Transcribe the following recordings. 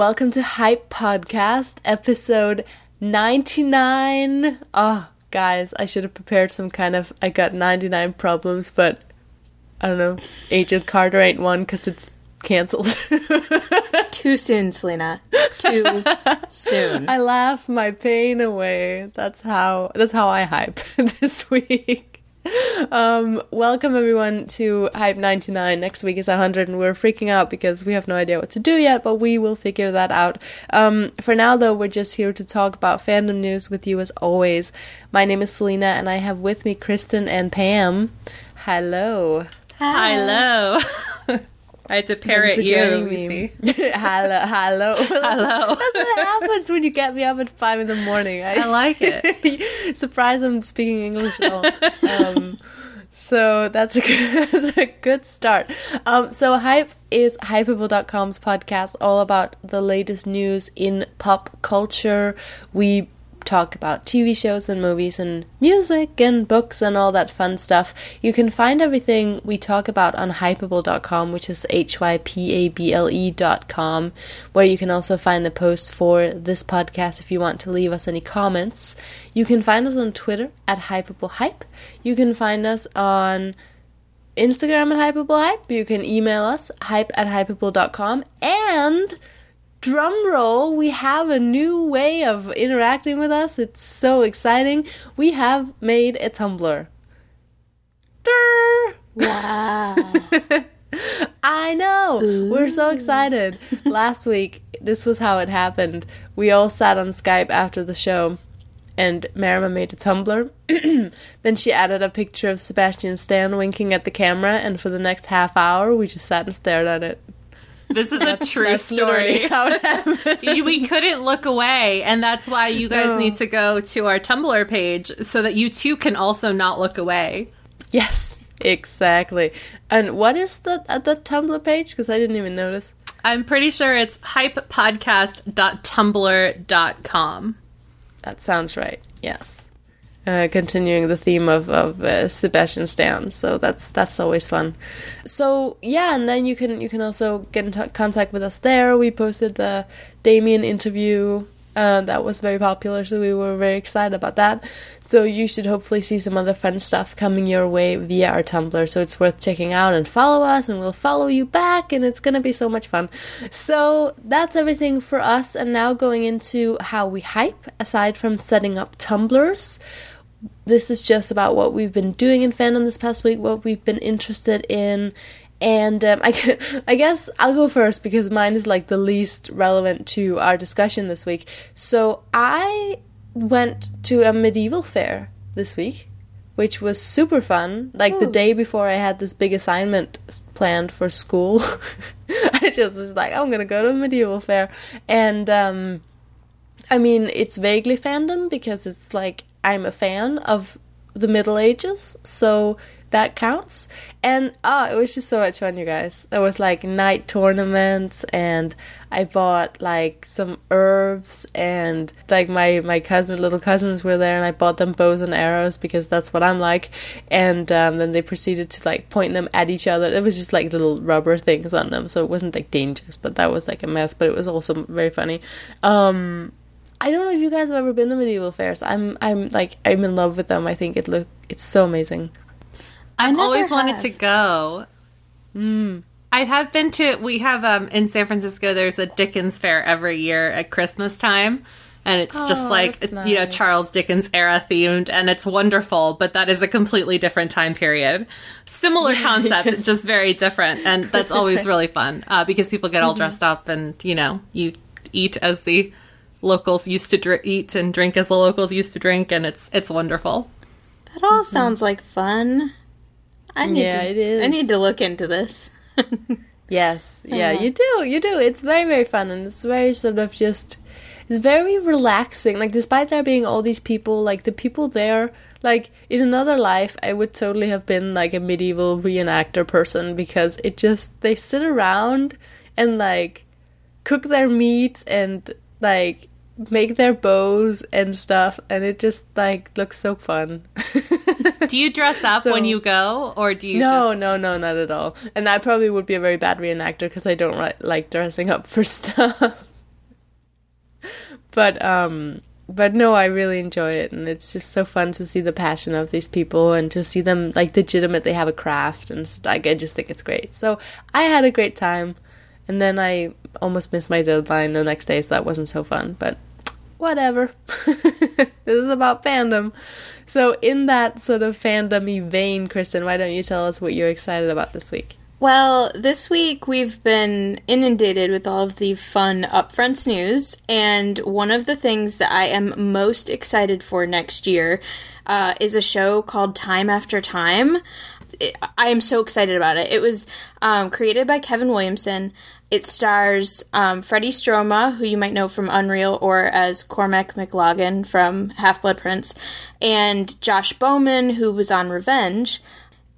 welcome to Hype Podcast, episode 99. Oh, guys, I should have prepared some kind of I got 99 problems, but I don't know. Agent Carter ain't one because it's canceled. it's too soon, Selena. Too soon. I laugh my pain away. That's how that's how I hype this week. Um, welcome everyone to Hype 99. Next week is 100 and we're freaking out because we have no idea what to do yet, but we will figure that out. Um, for now though, we're just here to talk about fandom news with you as always. My name is Selena and I have with me Kristen and Pam. Hello. Hi. Hello. I had to parrot you. Me. hello, hello, hello. That's what happens when you get me up at five in the morning. I, I like it. Surprise! I'm speaking English at all. Um, so that's a, good, that's a good start. Um, so Hype is Hypable.com's podcast all about the latest news in pop culture. We talk about TV shows and movies and music and books and all that fun stuff. You can find everything we talk about on hypable.com, which is H Y P A B L E.com, where you can also find the post for this podcast if you want to leave us any comments. You can find us on Twitter at hypablehype. You can find us on Instagram at hypablehype. You can email us hype at hypable.com and drum roll, we have a new way of interacting with us. It's so exciting. We have made a Tumblr. Wow. I know. Ooh. We're so excited. Last week, this was how it happened. We all sat on Skype after the show, and Marima made a Tumblr. then she added a picture of Sebastian Stan winking at the camera, and for the next half hour, we just sat and stared at it. This is a true story. we couldn't look away, and that's why you guys oh. need to go to our Tumblr page so that you too can also not look away. Yes, exactly. And what is the uh, the Tumblr page? Because I didn't even notice. I'm pretty sure it's hypepodcast.tumblr.com. That sounds right. Yes uh, continuing the theme of of uh, Sebastian Stan. So that's that's always fun. So yeah, and then you can you can also get in t- contact with us there. We posted the Damien interview. Uh, that was very popular, so we were very excited about that. So you should hopefully see some other fun stuff coming your way via our Tumblr. So it's worth checking out and follow us, and we'll follow you back, and it's gonna be so much fun. So that's everything for us. And now going into how we hype. Aside from setting up Tumblrs, this is just about what we've been doing in fandom this past week, what we've been interested in. And um, I, I guess I'll go first because mine is like the least relevant to our discussion this week. So I went to a medieval fair this week, which was super fun. Like Ooh. the day before I had this big assignment planned for school, I just was like, I'm gonna go to a medieval fair. And um, I mean, it's vaguely fandom because it's like I'm a fan of the Middle Ages, so that counts. And oh, it was just so much fun, you guys. There was like night tournaments, and I bought like some herbs, and like my my cousin, little cousins were there, and I bought them bows and arrows because that's what I'm like. And um, then they proceeded to like point them at each other. It was just like little rubber things on them, so it wasn't like dangerous, but that was like a mess. But it was also very funny. Um, I don't know if you guys have ever been to medieval fairs. I'm I'm like I'm in love with them. I think it look it's so amazing. I've always have. wanted to go. Mm. I have been to. We have um in San Francisco. There's a Dickens fair every year at Christmas time, and it's oh, just like nice. you know Charles Dickens era themed, and it's wonderful. But that is a completely different time period. Similar concept, just very different, and that's always really fun uh, because people get all mm-hmm. dressed up, and you know you eat as the locals used to dr- eat and drink as the locals used to drink, and it's it's wonderful. That all mm-hmm. sounds like fun. I need yeah, to, it is. I need to look into this. yes, yeah, you do, you do. It's very very fun, and it's very sort of just. It's very relaxing. Like, despite there being all these people, like the people there like in another life i would totally have been like a medieval reenactor person because it just they sit around and like cook their meat and like make their bows and stuff and it just like looks so fun do you dress up so, when you go or do you no just... no no not at all and i probably would be a very bad reenactor because i don't like dressing up for stuff but um, but no, I really enjoy it, and it's just so fun to see the passion of these people and to see them like legitimately have a craft, and like I just think it's great. So I had a great time, and then I almost missed my deadline the next day, so that wasn't so fun. But whatever, this is about fandom. So in that sort of fandom vein, Kristen, why don't you tell us what you're excited about this week? Well, this week we've been inundated with all of the fun upfronts news, and one of the things that I am most excited for next year uh, is a show called Time After Time. I am so excited about it. It was um, created by Kevin Williamson. It stars um, Freddie Stroma, who you might know from Unreal or as Cormac McLaggen from Half Blood Prince, and Josh Bowman, who was on Revenge.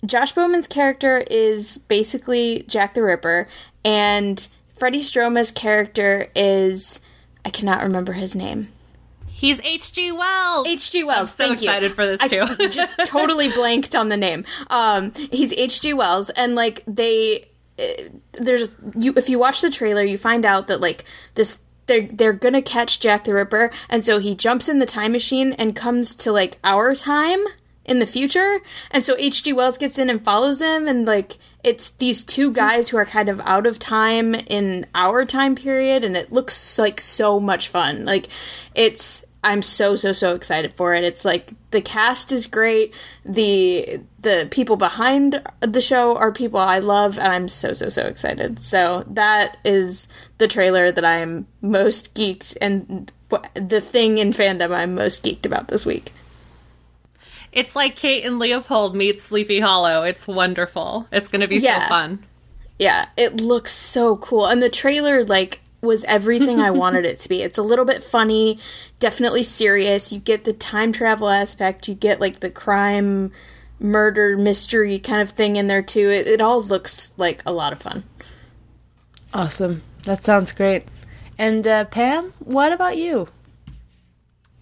Josh Bowman's character is basically Jack the Ripper, and Freddie Stroma's character is I cannot remember his name. He's H.G. Wells. H.G. Wells. I'm so thank excited you. for this too. I just totally blanked on the name. Um, he's H.G. Wells, and like they, uh, there's you. If you watch the trailer, you find out that like this they're they're gonna catch Jack the Ripper, and so he jumps in the time machine and comes to like our time in the future. And so H.G. Wells gets in and follows him, and like it's these two guys who are kind of out of time in our time period, and it looks like so much fun. Like it's I'm so so so excited for it. It's like the cast is great. The the people behind the show are people I love and I'm so so so excited. So that is the trailer that I'm most geeked and the thing in fandom I'm most geeked about this week. It's like Kate and Leopold meets Sleepy Hollow. It's wonderful. It's going to be yeah. so fun. Yeah, it looks so cool. And the trailer like was everything I wanted it to be. It's a little bit funny, definitely serious. You get the time travel aspect, you get like the crime, murder, mystery kind of thing in there too. It, it all looks like a lot of fun. Awesome. That sounds great. And uh, Pam, what about you?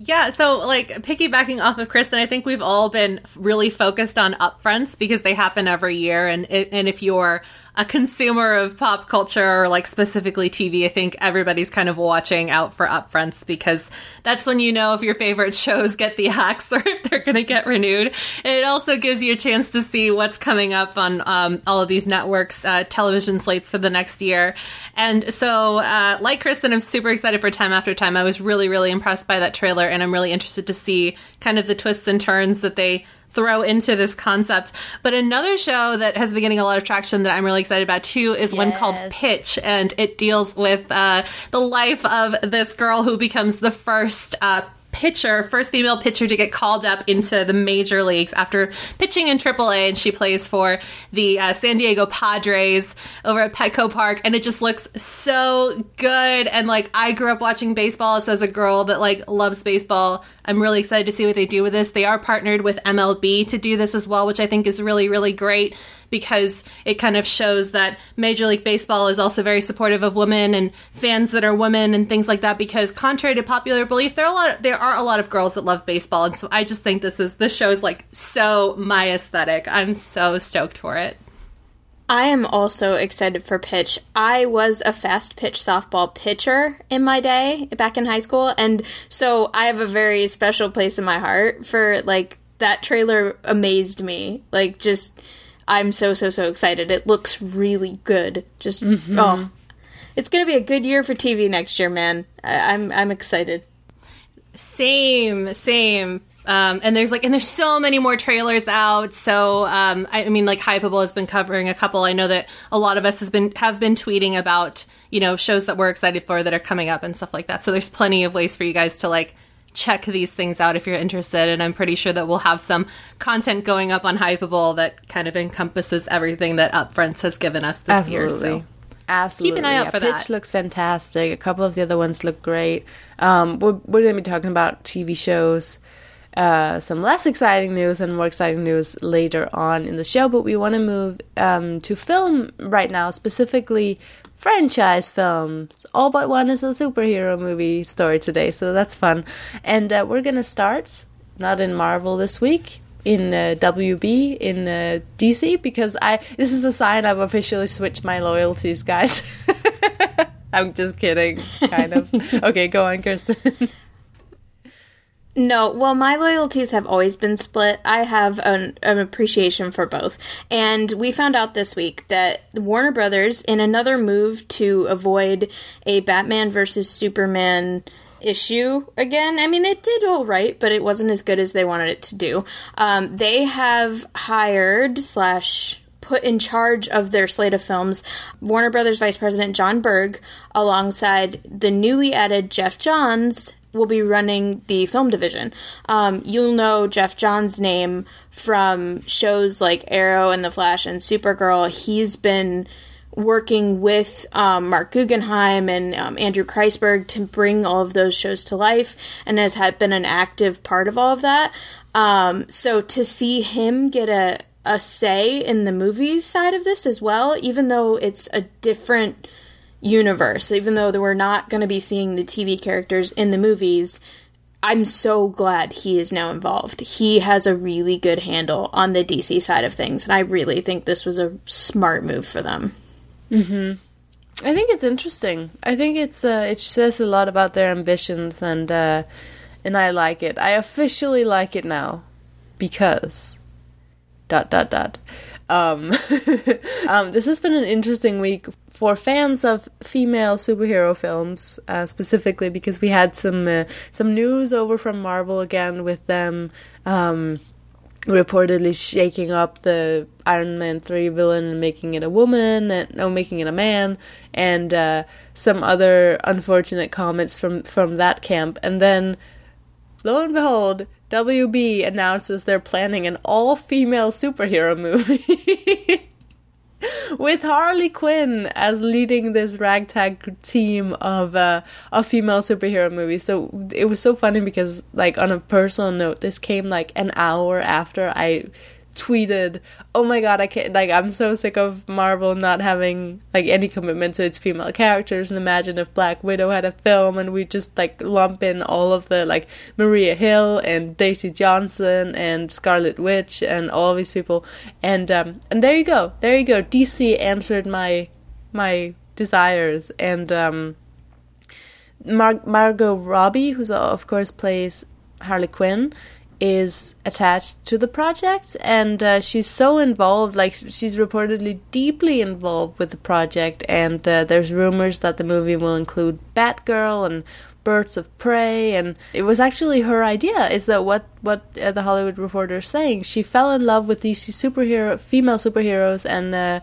Yeah, so like piggybacking off of Kristen, I think we've all been really focused on upfronts because they happen every year, and and if you're a consumer of pop culture or like specifically TV, I think everybody's kind of watching out for upfronts because that's when you know if your favorite shows get the axe or if they're going to get renewed. And it also gives you a chance to see what's coming up on um, all of these networks' uh, television slates for the next year. And so, uh, like Kristen, I'm super excited for Time After Time. I was really, really impressed by that trailer, and I'm really interested to see kind of the twists and turns that they throw into this concept. But another show that has been getting a lot of traction that I'm really excited about too is yes. one called Pitch, and it deals with uh, the life of this girl who becomes the first uh, pitcher, first female pitcher to get called up into the major leagues after pitching in AAA, and she plays for the uh, San Diego Padres over at Petco Park, and it just looks so good. And like, I grew up watching baseball, so as a girl that like loves baseball, I'm really excited to see what they do with this. They are partnered with MLB to do this as well, which I think is really, really great because it kind of shows that Major League Baseball is also very supportive of women and fans that are women and things like that. Because contrary to popular belief, there are a lot of, there are a lot of girls that love baseball, and so I just think this is this show is like so my aesthetic. I'm so stoked for it. I am also excited for pitch. I was a fast pitch softball pitcher in my day back in high school, and so I have a very special place in my heart for like that trailer amazed me. Like just I'm so so so excited. It looks really good. Just mm-hmm. oh, it's gonna be a good year for TV next year, man. I- I'm I'm excited. Same, same. Um, and there's like, and there's so many more trailers out. So, um, I, I, mean, like Hypable has been covering a couple. I know that a lot of us has been have been tweeting about you know shows that we're excited for that are coming up and stuff like that. So there's plenty of ways for you guys to like check these things out if you're interested. And I'm pretty sure that we'll have some content going up on Hypable that kind of encompasses everything that Upfronts has given us this Absolutely. year. So. Absolutely. Keep an eye out yeah, for Pitch that. looks fantastic. A couple of the other ones look great. Um, we're, we're going to be talking about TV shows, uh, some less exciting news and more exciting news later on in the show, but we want to move um, to film right now, specifically franchise films. All but one is a superhero movie story today, so that's fun. And uh, we're gonna start not in Marvel this week, in uh, WB in uh, DC because I this is a sign I've officially switched my loyalties, guys. I'm just kidding, kind of. okay, go on, Kirsten. No, well, my loyalties have always been split. I have an, an, appreciation for both. And we found out this week that Warner Brothers, in another move to avoid a Batman versus Superman issue again, I mean, it did all right, but it wasn't as good as they wanted it to do. Um, they have hired slash put in charge of their slate of films Warner Brothers Vice President Jon Berg, alongside the newly added Geoff Johns will be running the film division. Um, you'll know Geoff Johns' name from shows like Arrow and The Flash and Supergirl. He's been working with um, Marc Guggenheim and um, Andrew Kreisberg to bring all of those shows to life and has had been an active part of all of that. Um, so to see him get a, a say in the movies side of this as well, even though it's a different universe, even though we're not going to be seeing the TV characters in the movies. I'm so glad he is now involved. He has a really good handle on the DC side of things, and I really think this was a smart move for them. Mm-hmm. I think it's interesting. I think it's uh, it says a lot about their ambitions, and uh, and I like it. I officially like it now because dot dot dot. Um, um, this has been an interesting week for fans of female superhero films, uh, specifically because we had some uh, some news over from Marvel again with them um, reportedly shaking up the Iron Man three villain and making it a woman, and no, making it a man, and uh, some other unfortunate comments from from that camp, and then lo and behold, WB announces they're planning an all female superhero movie. With Harley Quinn as leading this ragtag team of uh, of female superhero movies, so it was so funny because, like, on a personal note, this came like an hour after I tweeted, "Oh my god, I can't like I'm so sick of Marvel not having like any commitment to its female characters and imagine if Black Widow had a film and we just like lump in all of the like Maria Hill and Daisy Johnson and Scarlet Witch and all these people and um and there you go. There you go. DC answered my my desires and um Mar- Margot Robbie, who's of course plays Harley Quinn, is attached to the project and uh, she's so involved like she's reportedly deeply involved with the project and uh, there's rumors that the movie will include batgirl and birds of prey and it was actually her idea is that what what uh, the hollywood reporter is saying. She fell in love with these superhero female superheroes and uh,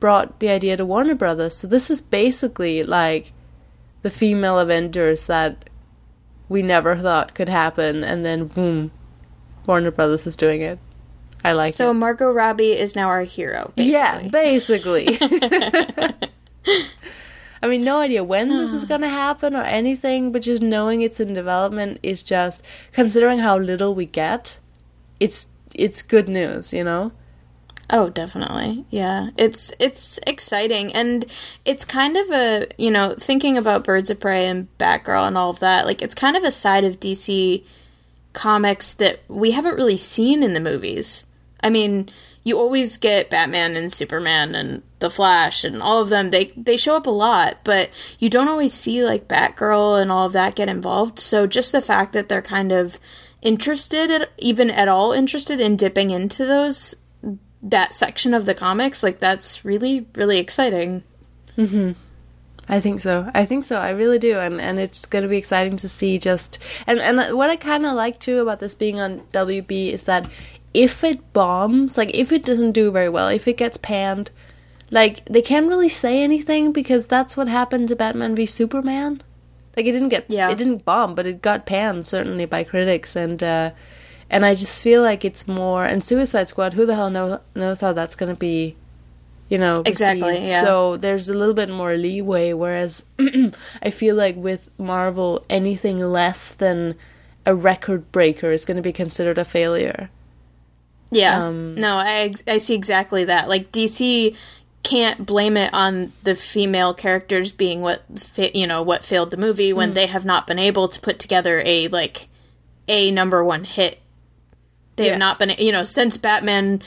brought the idea to warner brothers. So this is basically like the female avengers that we never thought could happen and then boom Warner Brothers is doing it. I like so it. Margot Robbie is now our hero. Basically. Yeah, basically. I mean, no idea when this is going to happen or anything, but just knowing it's in development is just considering how little we get. It's it's good news, you know. Oh, definitely. Yeah. It's it's exciting and it's kind of a, you know, thinking about Birds of Prey and Batgirl and all of that, like it's kind of a side of DC comics that we haven't really seen in the movies. I mean, you always get Batman and Superman and the Flash and all of them. They they show up a lot, but you don't always see like Batgirl and all of that get involved. So just the fact that they're kind of interested even at all interested in dipping into those that section of the comics, like that's really really exciting. Mhm. I think so. I think so. I really do, and and it's going to be exciting to see just and and what I kind of like too about this being on WB is that if it bombs, like if it doesn't do very well, if it gets panned, like they can't really say anything because that's what happened to Batman v Superman. Like it didn't get yeah. it didn't bomb, but it got panned certainly by critics and. uh and I just feel like it's more and Suicide Squad. Who the hell know, knows how that's going to be you know exactly yeah. so there's a little bit more leeway whereas i feel like with marvel anything less than a record breaker is going to be considered a failure yeah um, no i i see exactly that like dc can't blame it on the female characters being what fa- you know what failed the movie when mm. they have not been able to put together a like a number one hit they yeah. have not been you know since batman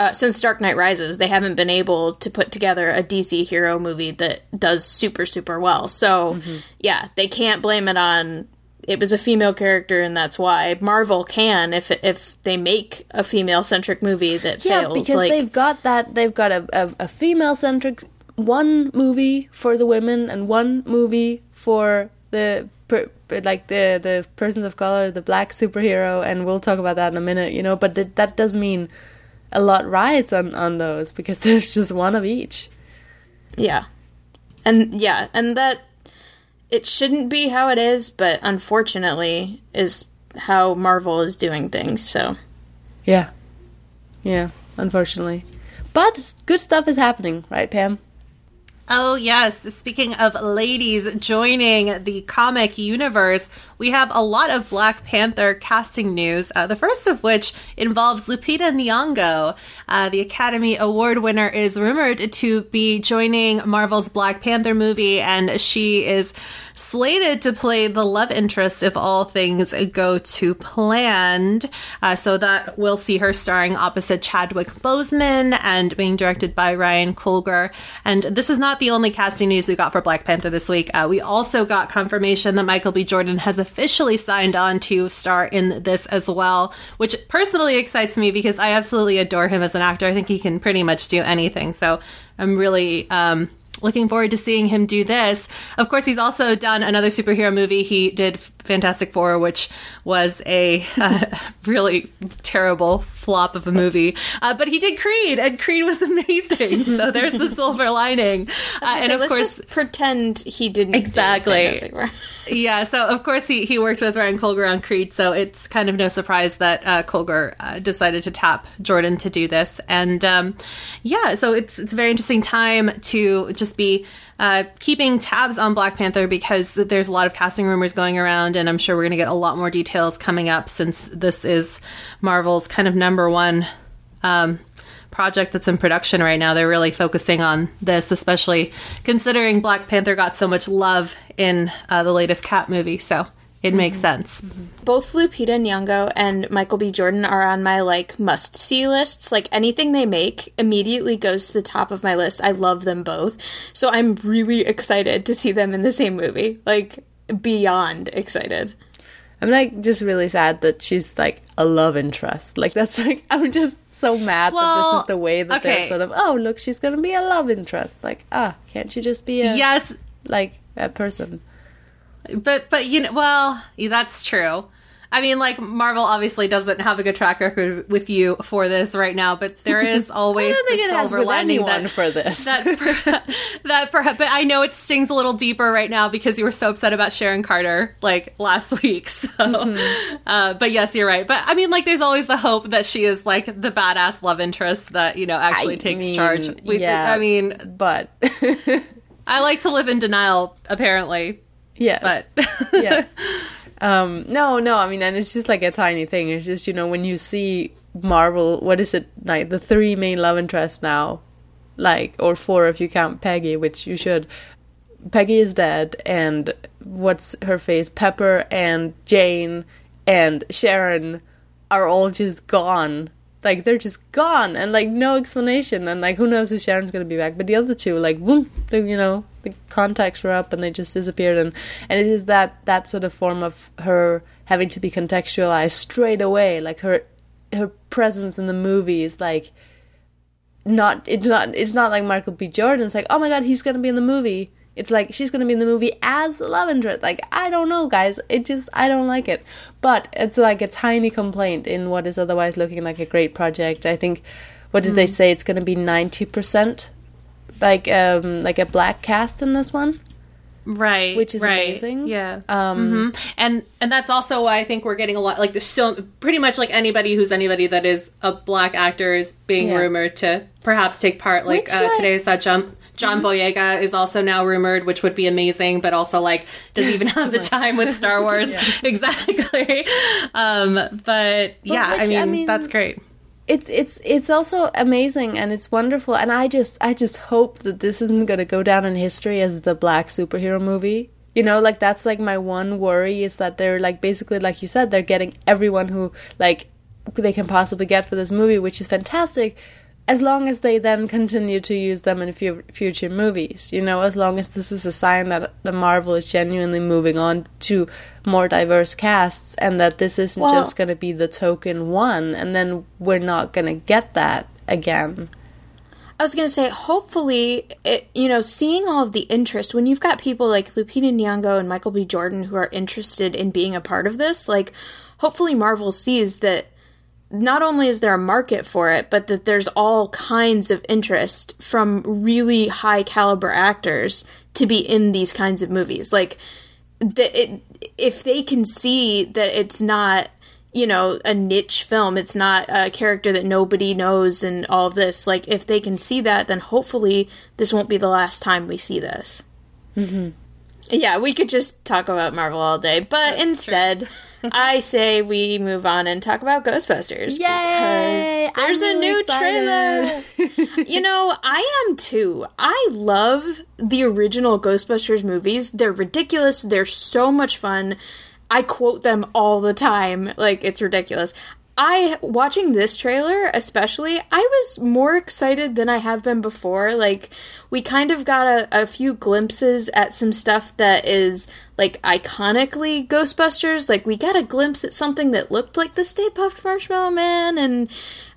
uh, since Dark Knight Rises, they haven't been able to put together a DC hero movie that does super, super well. So, mm-hmm. yeah, they can't blame it on it was a female character and that's why Marvel can if if they make a female centric movie that yeah, fails. because like, they've got that they've got a, a, a female centric one movie for the women and one movie for the per, like the the persons of color, the black superhero, and we'll talk about that in a minute. You know, but th- that does mean a lot rides on on those because there's just one of each. Yeah, and yeah, and that it shouldn't be how it is, but unfortunately is how Marvel is doing things. So, yeah, yeah, unfortunately, but good stuff is happening, right, Pam? Oh, yes. Speaking of ladies joining the comic universe, we have a lot of Black Panther casting news. Uh, the first of which involves Lupita Nyong'o. Uh, the Academy Award winner is rumored to be joining Marvel's Black Panther movie, and she is slated to play the love interest if all things go to planned. Uh, so that we'll see her starring opposite Chadwick Boseman and being directed by Ryan Coogler. And this is not the only casting news we got for Black Panther this week. Uh, we also got confirmation that Michael B. Jordan has officially signed on to star in this as well, which personally excites me because I absolutely adore him as an actor. I think he can pretty much do anything. So I'm really um, looking forward to seeing him do this. Of course, he's also done another superhero movie. He did Fantastic Four, which was a uh, really terrible flop of a movie. Uh, but he did Creed, and Creed was amazing. So there's the silver lining. Uh, and say, of course, pretend he didn't exactly. yeah. So of course he he worked with Ryan Coogler on Creed. So it's kind of no surprise that uh, Coogler uh, decided to tap Jordan to do this. And um, yeah, so it's it's a very interesting time to just be uh, keeping tabs on Black Panther because there's a lot of casting rumors going around, and I'm sure we're going to get a lot more details coming up since this is Marvel's kind of number one um, project that's in production right now. They're really focusing on this, especially considering Black Panther got so much love in uh, the latest Cap movie. So it makes mm-hmm. sense. Mm-hmm. Both Lupita Nyong'o and Michael B. Jordan are on my like must see lists. Like anything they make immediately goes to the top of my list. I love them both, so I'm really excited to see them in the same movie. Like beyond excited. I'm like just really sad that she's like a love interest. Like that's like I'm just so mad well, that this is the way that okay. they're sort of oh look she's gonna be a love interest. Like ah can't she just be a yes like a person? But but you know, well, that's true. I mean, like Marvel obviously doesn't have a good track record with you for this right now, but there is always the silver lining that for this. That that perhaps, but I know it stings a little deeper right now because you were so upset about Sharon Carter like last week. So, mm-hmm. uh, but yes, you're right. But I mean, like, there's always the hope that she is like the badass love interest that you know actually I takes mean, charge. We, yeah, I mean, but I like to live in denial. Apparently, yeah, but yeah. Um, no, no, I mean, and it's just like a tiny thing. It's just, you know, when you see Marvel, what is it, like the three main love interests now, like, or four if you count Peggy, which you should. Peggy is dead, and what's her face? Pepper and Jane and Sharon are all just gone. Like, they're just gone, and like, no explanation, and like, who knows if Sharon's gonna be back. But the other two, like, boom, you know, the contacts were up and they just disappeared and and it is that that sort of form of her having to be contextualized straight away like her her presence in the movie is like not it's not it's not like Michael B. Jordan. It's like, oh my god, he's gonna be in the movie. It's like she's gonna be in the movie as love interest. Like, I don't know, guys. It just I don't like it. But it's like a tiny complaint in what is otherwise looking like a great project. I think what did mm. they say? It's gonna be ninety percent like um like a black cast in this one right which is right. amazing yeah um mm-hmm. and and that's also why i think we're getting a lot like there's so pretty much like anybody who's anybody that is a black actor is being yeah. rumored to perhaps take part like which, uh, like, today is that jump John mm-hmm. Boyega is also now rumored, which would be amazing, but also like doesn't even have the time with Star Wars. exactly. Um, but, but yeah, which, I, mean, I mean that's great it's it's it's also amazing and it's wonderful and I just I just hope that this isn't going to go down in history as the black superhero movie. You know, like that's like my one worry is that they're like basically like you said they're getting everyone who like they can possibly get for this movie, which is fantastic. As long as they then continue to use them in fu- future movies, you know, as long as this is a sign that the Marvel is genuinely moving on to more diverse casts and that this isn't well, just going to be the token one and then we're not going to get that again. I was going to say, hopefully, it, you know, seeing all of the interest, when you've got people like Lupita Nyong'o and Michael B. Jordan who are interested in being a part of this, like, hopefully Marvel sees that not only is there a market for it, but that there's all kinds of interest from really high caliber actors to be in these kinds of movies. Like, that it, if they can see that it's not, you know, a niche film, it's not a character that nobody knows and all of this, like, if they can see that, then hopefully this won't be the last time we see this. Mm-hmm. Yeah, we could just talk about Marvel all day, but That's instead. True I say we move on and talk about Ghostbusters. Yay! Because there's really a new excited. trailer. you know, I am too. I love the original Ghostbusters movies. They're ridiculous. They're so much fun. I quote them all the time. Like, it's ridiculous. I watching this trailer especially, I was more excited than I have been before. Like we kind of got a, a few glimpses at some stuff that is like iconically Ghostbusters. Like we got a glimpse at something that looked like the Stay Puft Marshmallow Man and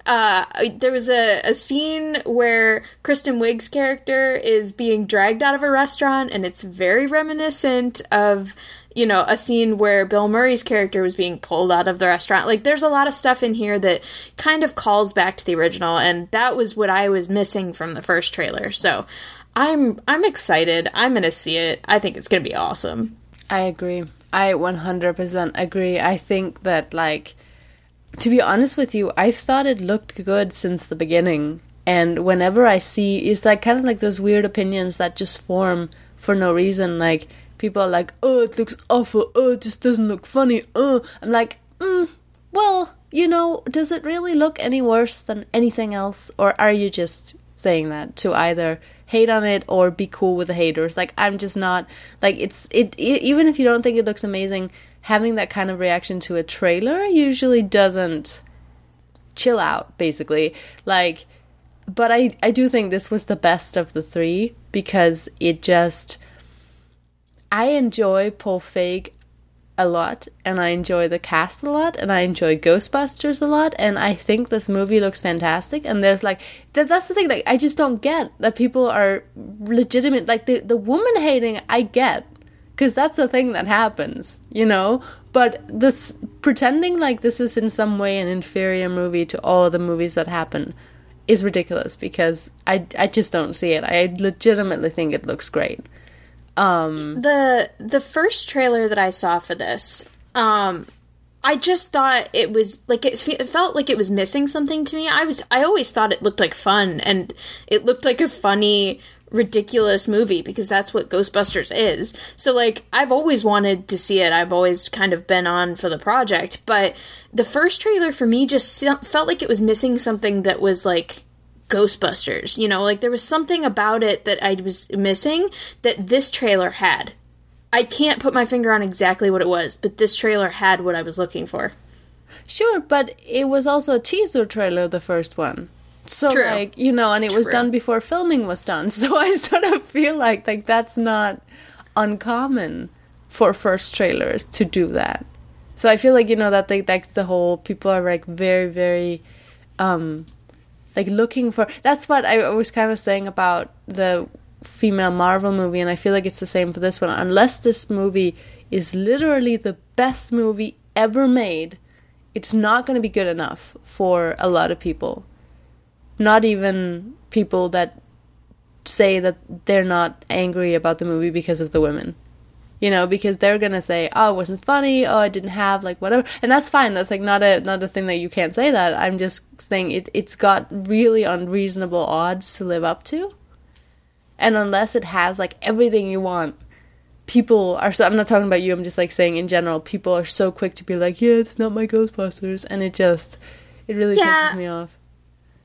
uh, there was a, a scene where Kristen Wiig's character is being dragged out of a restaurant, and it's very reminiscent of you know, a scene where Bill Murray's character was being pulled out of the restaurant. Like, there's a lot of stuff in here that kind of calls back to the original, and that was what I was missing from the first trailer. So, I'm I'm excited. I'm gonna see it. I think it's gonna be awesome. I agree. I 100% agree. I think that like to be honest with you, I've thought it looked good since the beginning. And whenever I see, it's like kind of like those weird opinions that just form for no reason. Like people are like, "Oh, it looks awful. Oh, it just doesn't look funny." Oh, I'm like, mm, well, you know, does it really look any worse than anything else, or are you just saying that to either hate on it or be cool with the haters? Like, I'm just not like it's it, it even if you don't think it looks amazing, having that kind of reaction to a trailer usually doesn't chill out. Basically, like. But I, I do think this was the best of the three because it just I enjoy Paul Feig a lot and I enjoy the cast a lot and I enjoy Ghostbusters a lot and I think this movie looks fantastic and there's like that, that's the thing like I just don't get that people are legitimate like the the woman hating I get cuz that's the thing that happens you know? But this pretending like this is in some way an inferior movie to all the movies that happen is ridiculous because I I just don't see it. I legitimately think it looks great um, the the first trailer that I saw for this, um, I just thought it was like it, it felt like it was missing something to me. I was I always thought it looked like fun and it looked like a funny ridiculous movie because that's what Ghostbusters is. So like I've always wanted to see it. I've always kind of been on for the project, but the first trailer for me just felt like it was missing something that was like Ghostbusters. You know, like there was something about it that I was missing that this trailer had. I can't put my finger on exactly what it was, but this trailer had what I was looking for. Sure, but it was also a teaser trailer, the first one. So True. like, you know, and it True. was done before filming was done. So I sort of feel like like that's not uncommon for first trailers to do that. So I feel like, you know, that like that's the whole people are like very, very um like looking for that's what I was kind of saying about the female Marvel movie and I feel like it's the same for this one. Unless this movie is literally the best movie ever made it's not going to be good enough for a lot of people. Not even people that say that they're not angry about the movie because of the women you know, because they're gonna say, "Oh, it wasn't funny. Oh, I didn't have like whatever," and that's fine. That's like not a not a thing that you can't say that. I'm just saying it. It's got really unreasonable odds to live up to, and unless it has like everything you want, people are so. I'm not talking about you. I'm just like saying in general, people are so quick to be like, "Yeah, it's not my Ghostbusters," and it just it really yeah, pisses me off.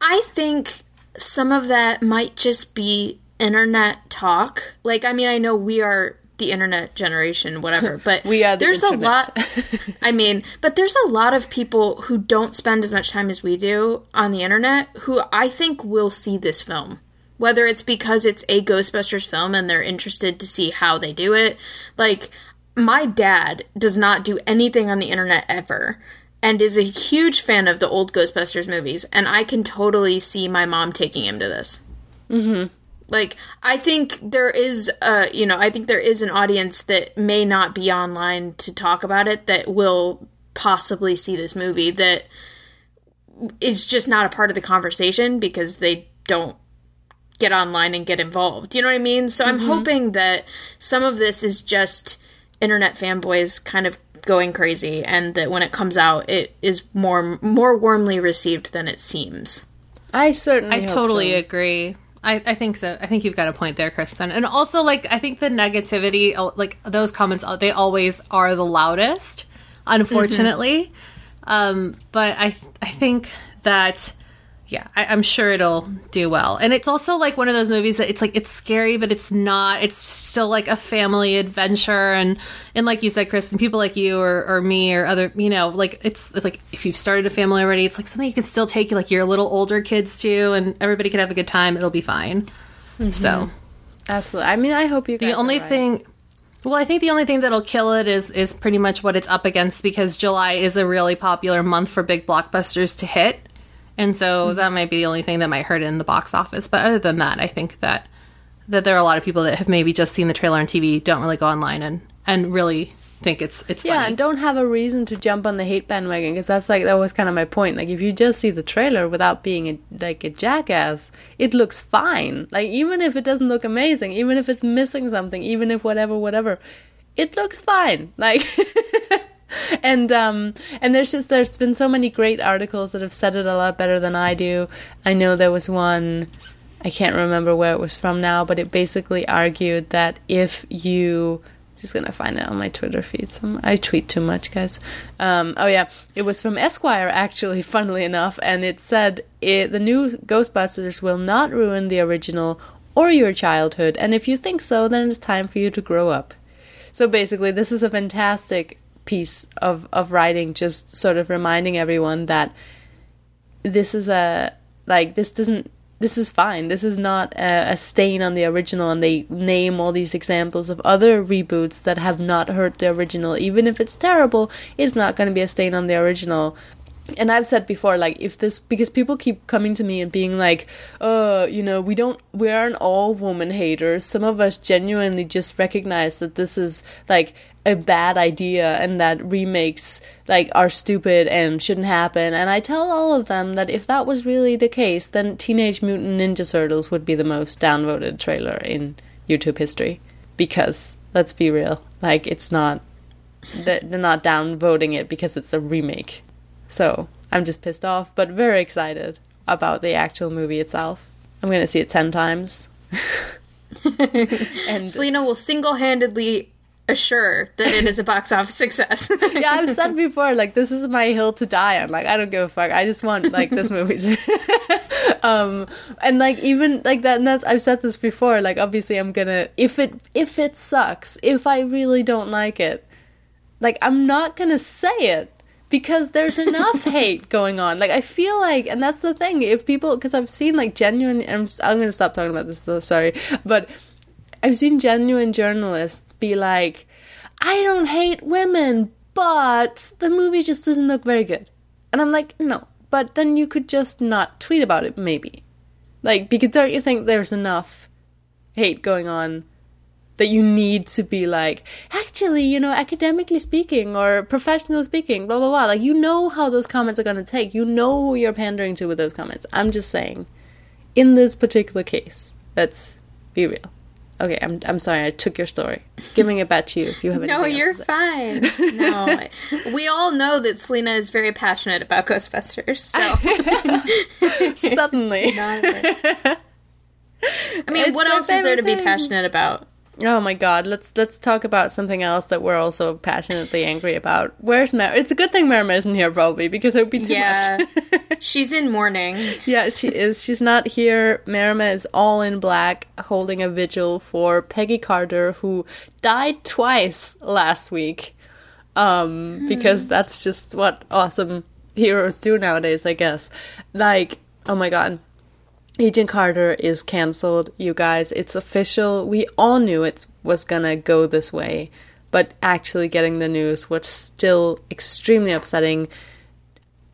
I think some of that might just be internet talk. Like, I mean, I know we are the internet generation, whatever. But We are the there's a lot. I mean, but there's a lot of people who don't spend as much time as we do on the internet who I think will see this film. Whether it's because it's a Ghostbusters film and they're interested to see how they do it. Like, my dad does not do anything on the internet ever and is a huge fan of the old Ghostbusters movies. And I can totally see my mom taking him to this. Mm-hmm. Like, I think there is, uh, you know, I think there is an audience that may not be online to talk about it that will possibly see this movie that is just not a part of the conversation because they don't get online and get involved. You know what I mean? So I'm hoping that some of this is just internet fanboys kind of going crazy and that when it comes out it is more more warmly received than it seems. I certainly. I hope totally so. agree. I, I think so. I think you've got a point there, Kristen. And also, like, I think the negativity, uh, like those comments, uh, they always are the loudest, unfortunately. Um, but I, I think that, yeah, I, I'm sure it'll do well. And it's also like one of those movies that it's like it's scary, but it's not. It's still like a family adventure, and and like you said, Kristen, people like you or, or me or other, you know, like it's like if you've started a family already, it's like something you can still take like your little older kids to, and everybody can have a good time. It'll be fine. Mm-hmm. So Absolutely. I mean, I hope you. The only right. thing well i think the only thing that'll kill it is is pretty much what it's up against because july is a really popular month for big blockbusters to hit and so mm-hmm. that might be the only thing that might hurt it in the box office but other than that i think that that there are a lot of people that have maybe just seen the trailer on tv don't really go online and and really think it's it's Yeah, funny. and don't have a reason to jump on the hate bandwagon because that's like that was kind of my point. Like if you just see the trailer without being a, like a jackass, it looks fine. Like even if it doesn't look amazing, even if it's missing something, even if whatever whatever, it looks fine. Like and um and there's just there's been so many great articles that have said it a lot better than I do. I know there was one I can't remember where it was from now, but it basically argued that if you just gonna find it on my Twitter feed. Some I tweet too much, guys. Um, oh yeah, it was from Esquire actually. Funnily enough, and it said it, the new Ghostbusters will not ruin the original or your childhood, and if you think so, then it's time for you to grow up. So basically, this is a fantastic piece of of writing, just sort of reminding everyone that this is a like this doesn't this is fine. This is not a, a stain on the original and they name all these examples of other reboots that have not hurt the original. Even if it's terrible it's not going to be a stain on the original and I've said before, like, if this, because people keep coming to me and being like, uh, you know, we don't, we aren't all woman haters. Some of us genuinely just recognize that this is, like, a bad idea and that remakes, like, are stupid and shouldn't happen. And I tell all of them that if that was really the case, then Teenage Mutant Ninja Turtles would be the most downvoted trailer in YouTube history. Because, let's be real, like, it's not, they're not downvoting it because it's a remake. So I'm just pissed off, but very excited about the actual movie itself. I'm gonna see it ten times. and Selena will single-handedly assure that it is a box office success. yeah, I've said before, like this is my hill to die on. Like I don't give a fuck. I just want like this movie. To um, and like even like that. And that I've said this before. Like obviously, I'm gonna if it if it sucks, if I really don't like it, like I'm not gonna say it because there's enough hate going on. Like I feel like, and that's the thing. If people, because I've seen like genuine, I'm I'm gonna stop talking about this. So sorry, but I've seen genuine journalists be like, I don't hate women, but the movie just doesn't look very good. And I'm like, no, but then you could just not tweet about it, maybe. Like, because don't you think there's enough hate going on that you need to be like, actually, you know, academically speaking or professionally speaking, blah, blah, blah. Like, you know how those comments are going to take. You know who you're pandering to with those comments. I'm just saying, in this particular case, let's be real. Okay, I'm, I'm sorry, I took your story. Giving it back to you if you have anything no, you're fine. No, we all know that Selena is very passionate about Ghostbusters. So, Suddenly. I mean, It's what else is there to be passionate about? Oh my god, let's let's talk about something else that we're also passionately angry about. Where's Mer? It's a good thing Merima isn't here probably because it would be too Yeah. much. She's in mourning. yeah, she is. She's not here. Merima is all in black, holding a vigil for Peggy Carter, who died twice last week. Um, because that's just what awesome heroes do nowadays, I guess. Like, oh my god. Agent Carter is cancelled, you guys. It's official. We all knew it was gonna go this way, but actually getting the news was still extremely upsetting.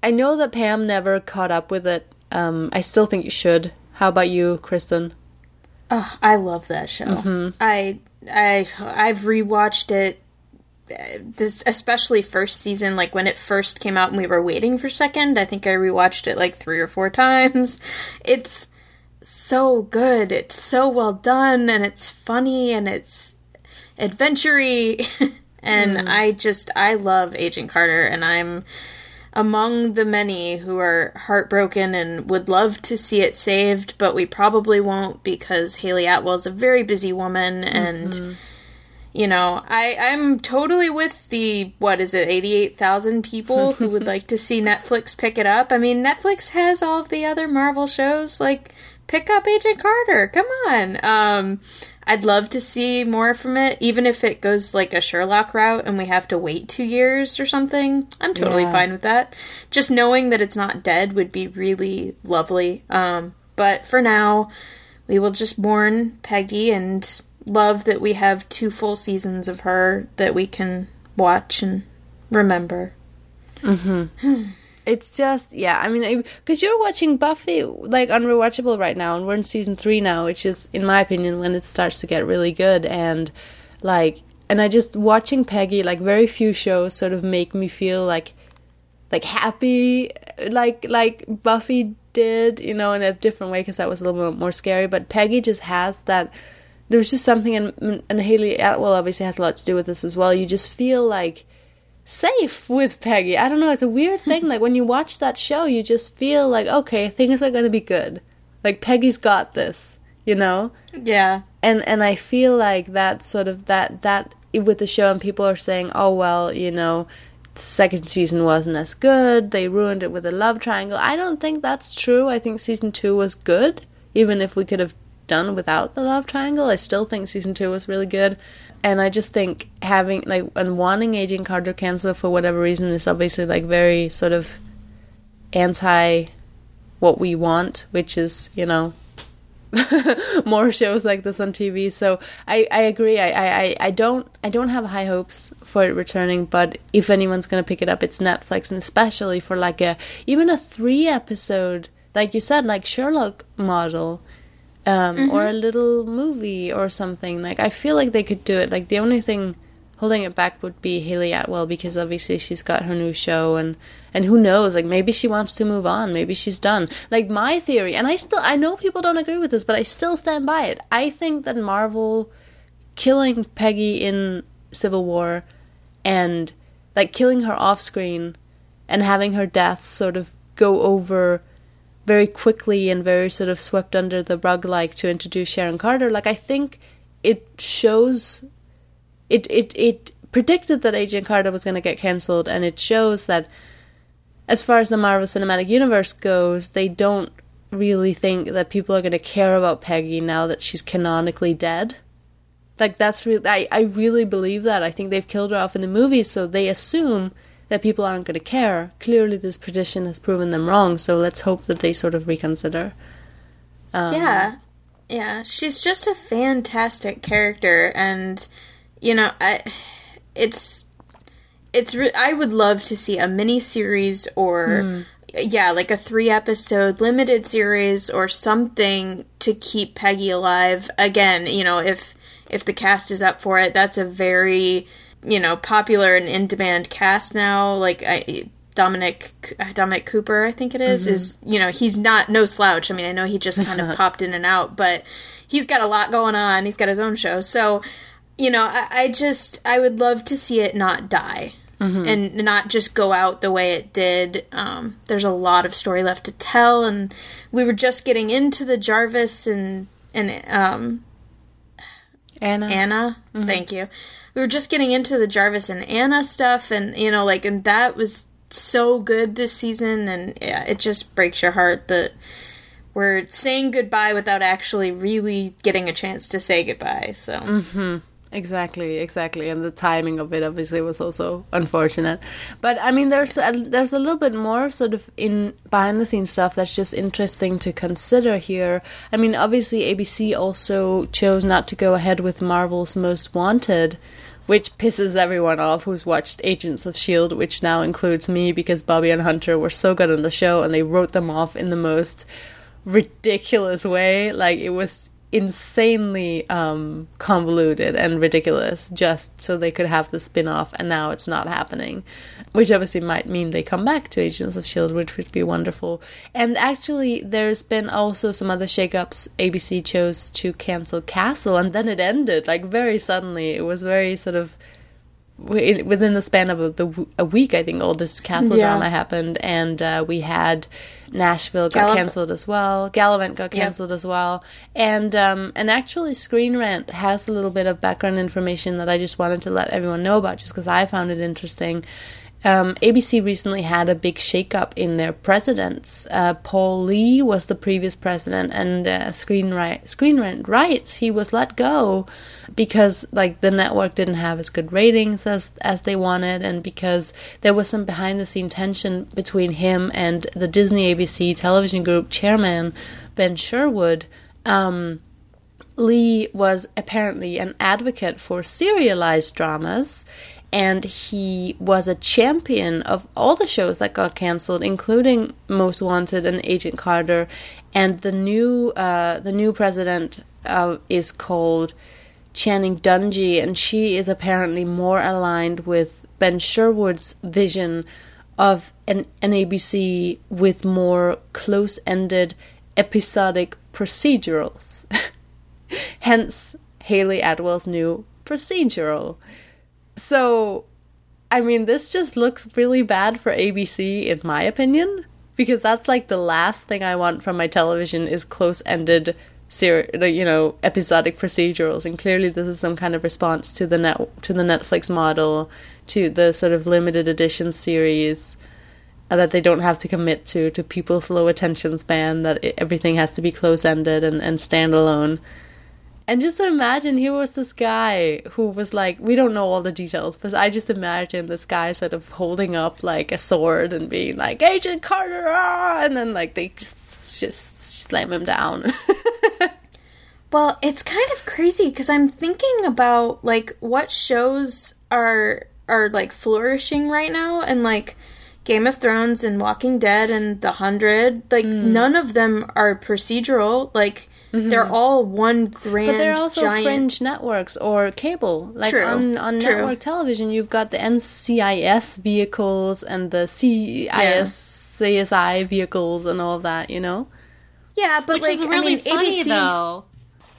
I know that Pam never caught up with it. Um, I still think you should. How about you, Kristen? Oh, I love that show. I I I've rewatched it this especially first season like when it first came out and we were waiting for second. I think I rewatched it like 3 or 4 times. It's so good. It's so well done and it's funny and it's adventure-y and hmm. I just I love Agent Carter and I'm among the many who are heartbroken and would love to see it saved, but we probably won't because Hayley Atwell's a very busy woman and mm-hmm. you know, I I'm totally with the what is it, 88,000 people who would like to see Netflix pick it up. I mean, Netflix has all of the other Marvel shows like pick up Agent Carter. Come on. Um I'd love to see more from it, even if it goes like a Sherlock route and we have to wait two years or something. I'm totally Yeah. fine with that. Just knowing that it's not dead would be really lovely. Um, but for now, we will just mourn Peggy and love that we have two full seasons of her that we can watch and remember. It's just yeah. I mean, because you're watching Buffy like unrewatchable right now, and we're in season three now, which is, in my opinion, when it starts to get really good. And like, and I just watching Peggy like very few shows sort of make me feel like like happy, like like Buffy did, you know, in a different way because that was a little bit more scary. But Peggy just has that. There's just something, and and Hayley Atwell obviously has a lot to do with this as well. You just feel like safe with Peggy. I don't know, it's a weird thing. like when you watch that show, you just feel like, okay, things are gonna be good. Like Peggy's got this, you know? Yeah. And and I feel like that sort of that that with the show and people are saying, Oh well, you know, second season wasn't as good, they ruined it with a love triangle. I don't think that's true. I think season two was good. Even if we could have done without the love triangle, I still think season two was really good and I just think having like and wanting Agent Carter cancelled for whatever reason is obviously like very sort of anti what we want, which is you know more shows like this on TV. So I, I agree. I, I, I don't I don't have high hopes for it returning, but if anyone's gonna pick it up, it's Netflix, and especially for like a even a three episode, like you said, like Sherlock model um, or a little movie or something. Like I feel like they could do it. Like the only thing holding it back would be Hayley Atwell because obviously she's got her new show and and who knows? Like maybe she wants to move on. Maybe she's done. Like my theory, and I still I know people don't agree with this, but I still stand by it. I think that Marvel killing Peggy in Civil War and like killing her off screen and having her death sort of go over very quickly and very sort of swept under the rug like to introduce Sharon Carter. Like I think it shows it it it predicted that Agent Carter was going to get cancelled and it shows that as far as the Marvel Cinematic Universe goes they don't really think that people are going to care about Peggy now that she's canonically dead. Like that's really I, I really believe that. I think they've killed her off in the movies so they assume that people aren't going to care clearly this prediction has proven them wrong so let's hope that they sort of reconsider um, yeah. Yeah, she's just a fantastic character and you know, I it's it's re- I would love to see a mini series or hmm. yeah, like a 3 episode limited series or something to keep Peggy alive. Again, you know, if if the cast is up for it, that's a very, you know, popular and in demand cast now. Like I Dominic Dominic Cooper, I think it is, is you know he's not no slouch. I mean, I know he just kind of popped in and out, but he's got a lot going on. He's got his own show, so you know, I, I just I would love to see it not die and not just go out the way it did. Um, there's a lot of story left to tell, and we were just getting into the Jarvis and and um, Anna. Anna. Mm-hmm. Thank you. We were just getting into the Jarvis and Anna stuff, and you know, like, and that was so good this season, and yeah, it just breaks your heart that we're saying goodbye without actually really getting a chance to say goodbye. So. Mm-hmm. Exactly, exactly, and the timing of it obviously was also unfortunate. But I mean, there's a, there's a little bit more sort of in behind the scenes stuff that's just interesting to consider here. I mean, obviously ABC also chose not to go ahead with Marvel's Most Wanted, which pisses everyone off who's watched Agents of Shield, which now includes me because Bobby and Hunter were so good on the show and they wrote them off in the most ridiculous way. Like it was insanely um, convoluted and ridiculous just so they could have the spin off, and now it's not happening. Which obviously might mean they come back to Agents of S.H.I.E.L.D., which would be wonderful. And actually, there's been also some other shakeups. ABC chose to cancel Castle, and then it ended, like, very suddenly. It was very sort of within the span of a, the, a week, I think all this castle Yeah. drama happened, and uh, we had Nashville got Gallif- canceled as well. Galavant got Yep. canceled as well, and um, and actually, Screen Rant has a little bit of background information that I just wanted to let everyone know about, just because I found it interesting. Um, ABC recently had a big shakeup in their presidents. Uh, Paul Lee was the previous president, and uh, Screen Ri- Screen he was let go because like the network didn't have as good ratings as as they wanted, and because there was some behind the scene tension between him and the Disney ABC television group chairman Ben Sherwood. Um, Lee was apparently an advocate for serialized dramas, and he was a champion of all the shows that got canceled, including Most Wanted and Agent Carter. And the new uh, the new president uh, is called Channing Dungey, and she is apparently more aligned with Ben Sherwood's vision of an, an ABC with more close ended episodic procedurals. Hence, Hayley Atwell's new procedural. So, I mean, this just looks really bad for ABC, in my opinion, because that's like the last thing I want from my television is close-ended, ser- you know, episodic procedurals. And clearly, this is some kind of response to the net to the Netflix model, to the sort of limited edition series uh, that they don't have to commit to to people's low attention span. That it, everything has to be close-ended and and standalone. And just imagine here was this guy who was like, we don't know all the details, but I just imagine this guy sort of holding up like a sword and being like, Agent Carter, ah! and then like they just, just slam him down. Well, it's kind of crazy because I'm thinking about like what shows are are like flourishing right now, and like Game of Thrones and Walking Dead and The Hundred. Like Hmm. none of them are procedural. Like they're all one grand. Mm-hmm. but they're also giant... fringe networks or cable. Like True, on, on true. network television, you've got the NCIS vehicles and the CIS, CSI vehicles and all of that, you know? Yeah, but Which like is really I mean, funny ABC. though.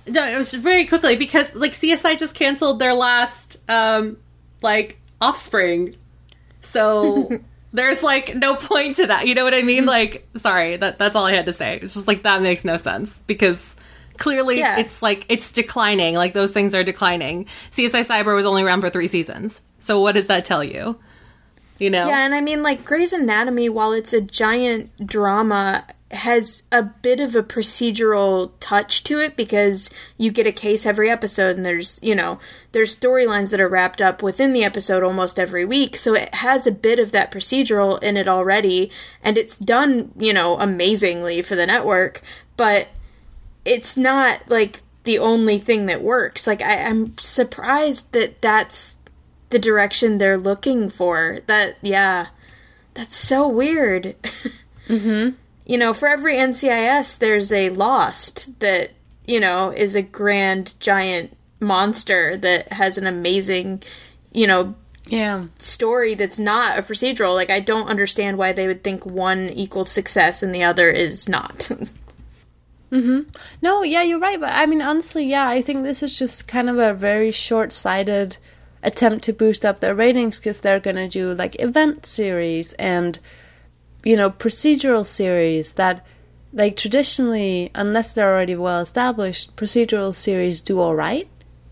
No, it was very quickly because like CSI just canceled their last um like Offspring, so there's like no point to that. You know what I mean? Mm-hmm. Like, sorry, that that's all I had to say. It's just like that makes no sense because clearly Yeah. it's like it's declining. Like those things are declining. CSI Cyber was only around for three seasons, so what does that tell you? You know? Yeah, and I mean, like Grey's Anatomy, while it's a giant drama, has a bit of a procedural touch to it because you get a case every episode, and there's you know there's storylines that are wrapped up within the episode almost every week, so it has a bit of that procedural in it already, and it's done you know amazingly for the network, but it's not like the only thing that works. Like I, I'm surprised that that's the direction they're looking for. That yeah, that's so weird. mm-hmm. You know, for every NCIS, there's a Lost that you know is a grand giant monster that has an amazing, you know, Yeah. story that's not a procedural. Like I don't understand why they would think one equals success and the other is not. mm-hmm No, yeah, you're right. But I mean, honestly, yeah, I think this is just kind of a very short sighted attempt to boost up their ratings because they're going to do like event series and, you know, procedural series that, like, traditionally, unless they're already well established, procedural series do all right.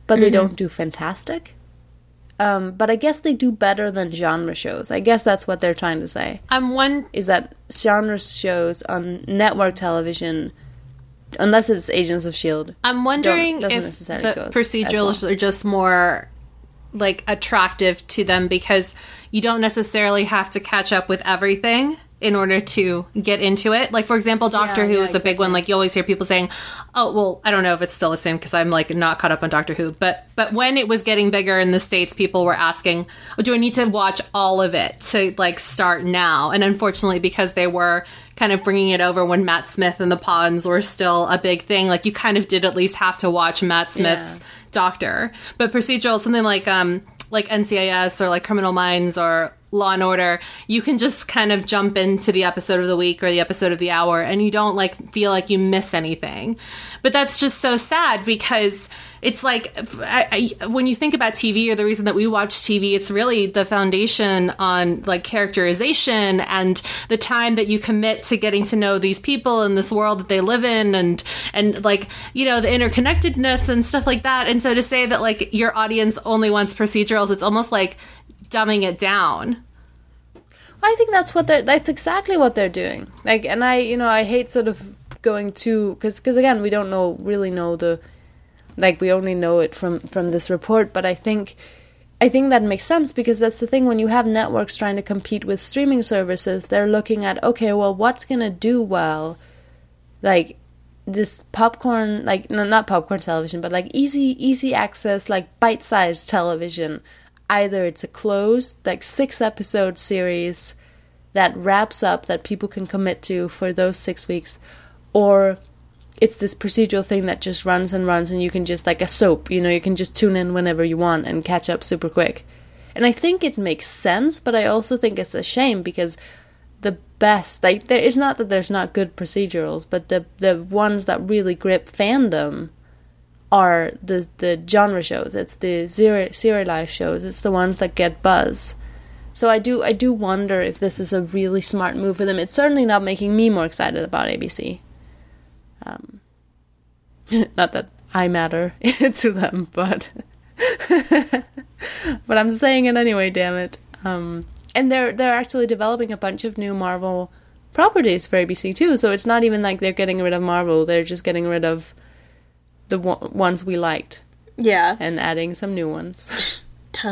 but they don't do fantastic. Um, but I guess they do better than genre shows. I guess that's what they're trying to say. I'm one Is that genre shows on network television, unless it's Agents of Shield, I'm wondering doesn't if necessarily the procedurals well. are just more like attractive to them because you don't necessarily have to catch up with everything in order to get into it. Like for example, Doctor Yeah, Who yeah, is a big one. Like you always hear people saying, "Oh, well, I don't know if it's still the same because I'm like not caught up on Doctor Who." But but when it was getting bigger in the states, people were asking, oh, "Do I need to watch all of it to like start now?" And unfortunately, because they were kind of bringing it over when Matt Smith and the Ponds were still a big thing, like you kind of did at least have to watch Matt Smith's Yeah. Doctor. But procedural, something like um like NCIS or like Criminal Minds or Law and Order, you can just kind of jump into the episode of the week or the episode of the hour, and you don't like feel like you miss anything. But that's just so sad because it's like I, I, when you think about TV or the reason that we watch TV, it's really the foundation on like characterization and the time that you commit to getting to know these people and this world that they live in, and and like you know the interconnectedness and stuff like that. And so to say that like your audience only wants procedurals, it's almost like dumbing it down. I think that's what they're. That's exactly what they're doing. Like, and I, you know, I hate sort of going too because because again, we don't know really know the, like we only know it from from this report. But I think, I think that makes sense because that's the thing when you have networks trying to compete with streaming services, they're looking at okay, well, what's gonna do well, like this popcorn like no not popcorn television but like easy easy access like bite-sized television either it's a closed like six episode series that wraps up that people can commit to for those six weeks or it's this procedural thing that just runs and runs and you can just like a soap you know you can just tune in whenever you want and catch up super quick. And i think it makes sense but i also think it's a shame because the best like there it's not that there's not good procedurals but the the ones that really grip fandom are the the genre shows. It's the serialized shows. It's the ones that get buzz. So i do i do wonder if this is a really smart move for them. It's certainly not making me more excited about abc um not that i matter to them but but i'm saying it anyway damn it. Um and they're they're actually developing a bunch of new Marvel properties for ABC too. So it's not even like they're getting rid of Marvel; they're just getting rid of the one- ones we liked Yeah. and adding some new ones.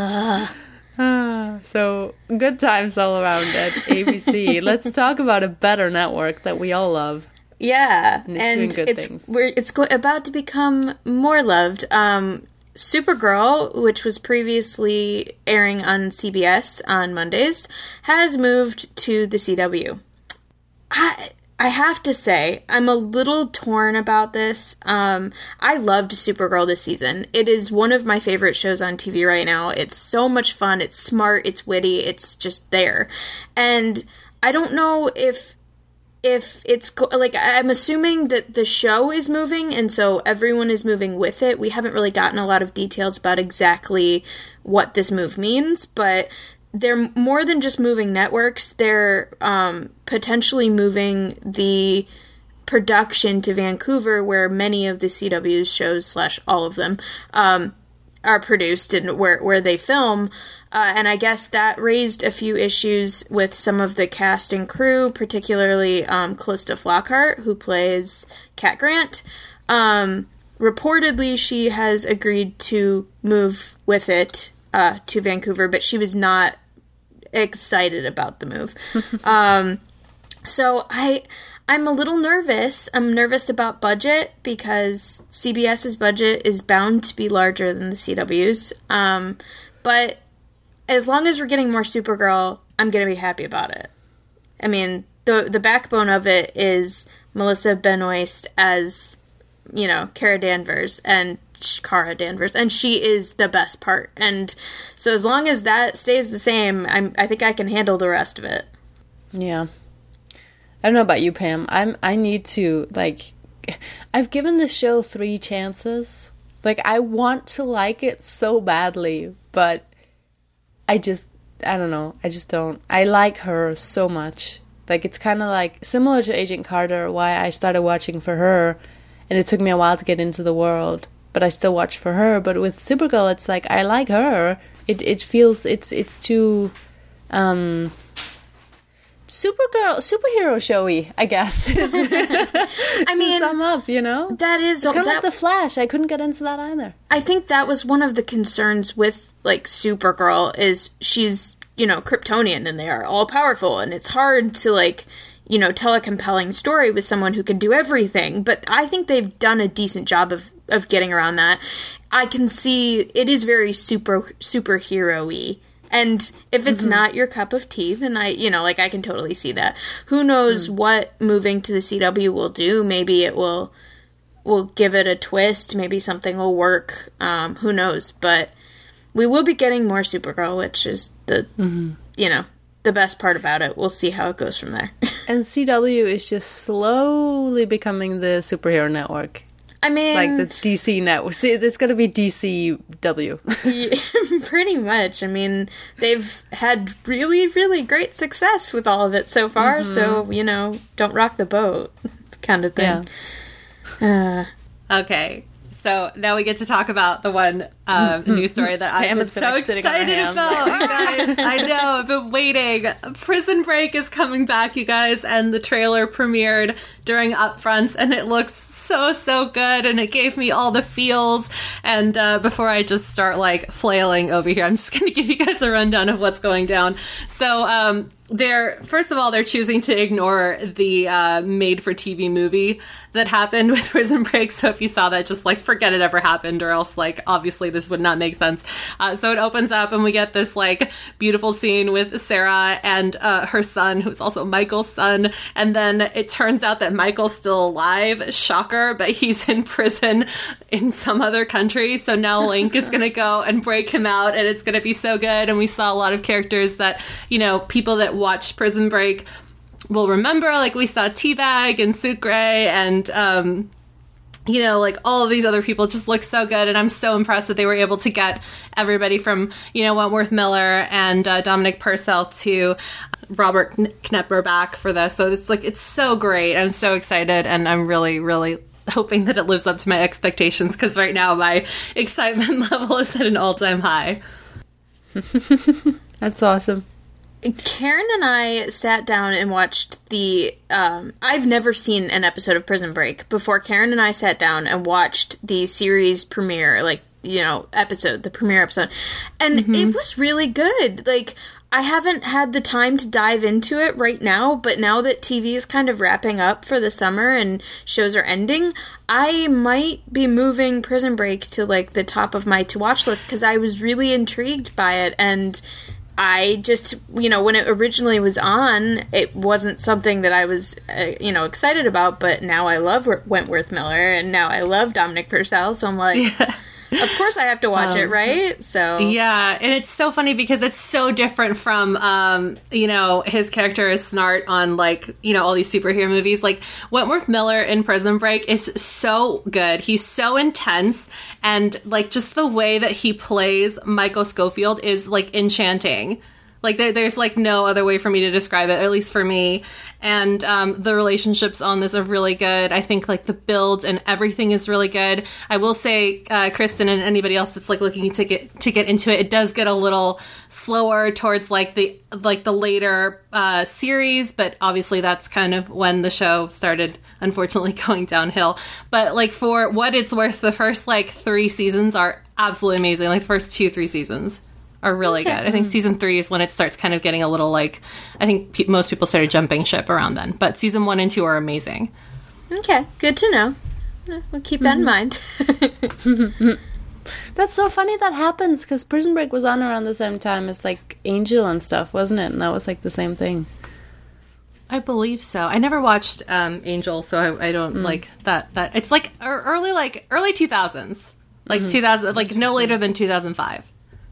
Ah, so good times all around at ABC. Let's talk about a better network that we all love. Yeah, And it's and doing good it's things. we're it's go- about to become more loved. Um, Supergirl, which was previously airing on CBS on Mondays, has moved to the CW. I I have to say I'm a little torn about this. Um, I loved Supergirl this season. It is one of my favorite shows on TV right now. It's so much fun. It's smart. It's witty. It's just there, and I don't know if if it's go- like I'm assuming that the show is moving and so everyone is moving with it. We haven't really gotten a lot of details about exactly what this move means, but they're more than just moving networks. They're um, potentially moving the production to Vancouver, where many of the CW's shows slash all of them um, are produced and where where they film. Uh, and I guess that raised a few issues with some of the cast and crew, particularly um, Calista Flockhart, who plays Cat Grant. Um, reportedly, she has agreed to move with it uh, to Vancouver, but she was not excited about the move. um, so I I'm a little nervous. I'm nervous about budget because CBS's budget is bound to be larger than the CW's. Um, but as long as we're getting more Supergirl, I'm gonna be happy about it. I mean, the the backbone of it is Melissa Benoist as you know Kara Danvers and Kara Danvers, and she is the best part. And so as long as that stays the same, I'm I think I can handle the rest of it. Yeah. I don't know about you, Pam. I'm I need to like I've given this show 3 chances. Like I want to like it so badly, but I just I don't know. I just don't. I like her so much. Like it's kind of like similar to Agent Carter why I started watching for her and it took me a while to get into the world but I still watch for her. But with Supergirl, it's like I like her. It it feels it's it's too um Supergirl superhero showy, I guess. I to mean, sum up, you know. that is Kind of like the Flash. I couldn't get into that either. I think that was one of the concerns with like Supergirl is she's, you know, Kryptonian and they are all powerful and it's hard to like, you know, tell a compelling story with someone who can do everything, but I think they've done a decent job of of getting around that. I can see it is very super superhero-y. And if it's mm-hmm. not your cup of tea, then I, you know, like I can totally see that. Who knows mm. what moving to the CW will do? Maybe it will we'll give it a twist. Maybe something will work. Um, who knows? But we will be getting more Supergirl, which is the mm-hmm. you know the best part about it. We'll see how it goes from there. And CW is just slowly becoming the superhero network. I mean, Like the DC network. See, there's going to be DCW. yeah, pretty much. I mean, they've had really, really great success with all of it so far. So you know, don't rock the boat, kind of thing. Uh, Okay. So now we get to talk about the one um, news story that I've Pam been so like, sitting on her excited about, you guys. I know, I've been waiting. Prison Break is coming back, you guys, and the trailer premiered during upfronts, and it looks so so good, and it gave me all the feels. And uh, before I just start like flailing over here, I'm just going to give you guys a rundown of what's going down. So. um they're first of all they're choosing to ignore the uh, made for tv movie that happened with prison break so if you saw that just like forget it ever happened or else like obviously this would not make sense. Uh, so it opens up and we get this like beautiful scene with sarah and uh, her son who's also michael's son. And then it turns out that michael's still alive. Shocker but he's in prison in some other country. So now link is going to go and break him out and it's going to be so good. And we saw a lot of characters that you know people that watched prison break will remember. Like we saw T-Bag and sucre and um you know, like all of these other people just look so good, and I'm so impressed that they were able to get everybody from you know Wentworth Miller and uh, Dominic Purcell to Robert Knepper back for this. So it's like it's so great. I'm so excited, and I'm really, really hoping that it lives up to my expectations because right now my excitement level is at an all time high. That's awesome. Karen and I sat down and watched the. Um, I've never seen an episode of Prison Break before. Karen and I sat down and watched the series premiere, like you know, episode, the premiere episode, and it was really good. Like I haven't had the time to dive into it right now, but now that TV is kind of wrapping up for the summer and shows are ending, I might be moving Prison Break to like the top of my to watch list because I was really intrigued by it and. I just, you know, when it originally was on, it wasn't something that I was, uh, you know, excited about. But now I love Wentworth Miller, and now I love Dominic Purcell. So I'm like, of course I have to watch it, right? So Yeah, and it's so funny because it's so different from um, you know, his character is Snart on like, you know, all these superhero movies. Like Wentworth Miller in Prison Break is so good. He's so intense and like just the way that he plays Michael Scofield is like enchanting. Like there, there's like no other way for me to describe it, at least for me. And um, the relationships on this are really good. I think like the build and everything is really good. I will say, uh, Kristen and anybody else that's like looking to get to get into it, it does get a little slower towards like the like the later uh, series, but obviously that's kind of when the show started unfortunately going downhill. But like for what it's worth, the first like three seasons are absolutely amazing. Like the first two three seasons are really good. I think mm-hmm. season three is when it starts kind of getting a little like. I think pe- most people started jumping ship around then, but season one and two are amazing. okay, good to know. We'll keep that in mm-hmm. mind. That's so funny that happens because Prison Break was on around the same time as like Angel and stuff, wasn't it? And that was like the same thing. I believe so. I never watched um, Angel, so I, I don't mm. like that. That it's like early, like early two thousands, like mm-hmm. two thousand, like no later than two thousand five.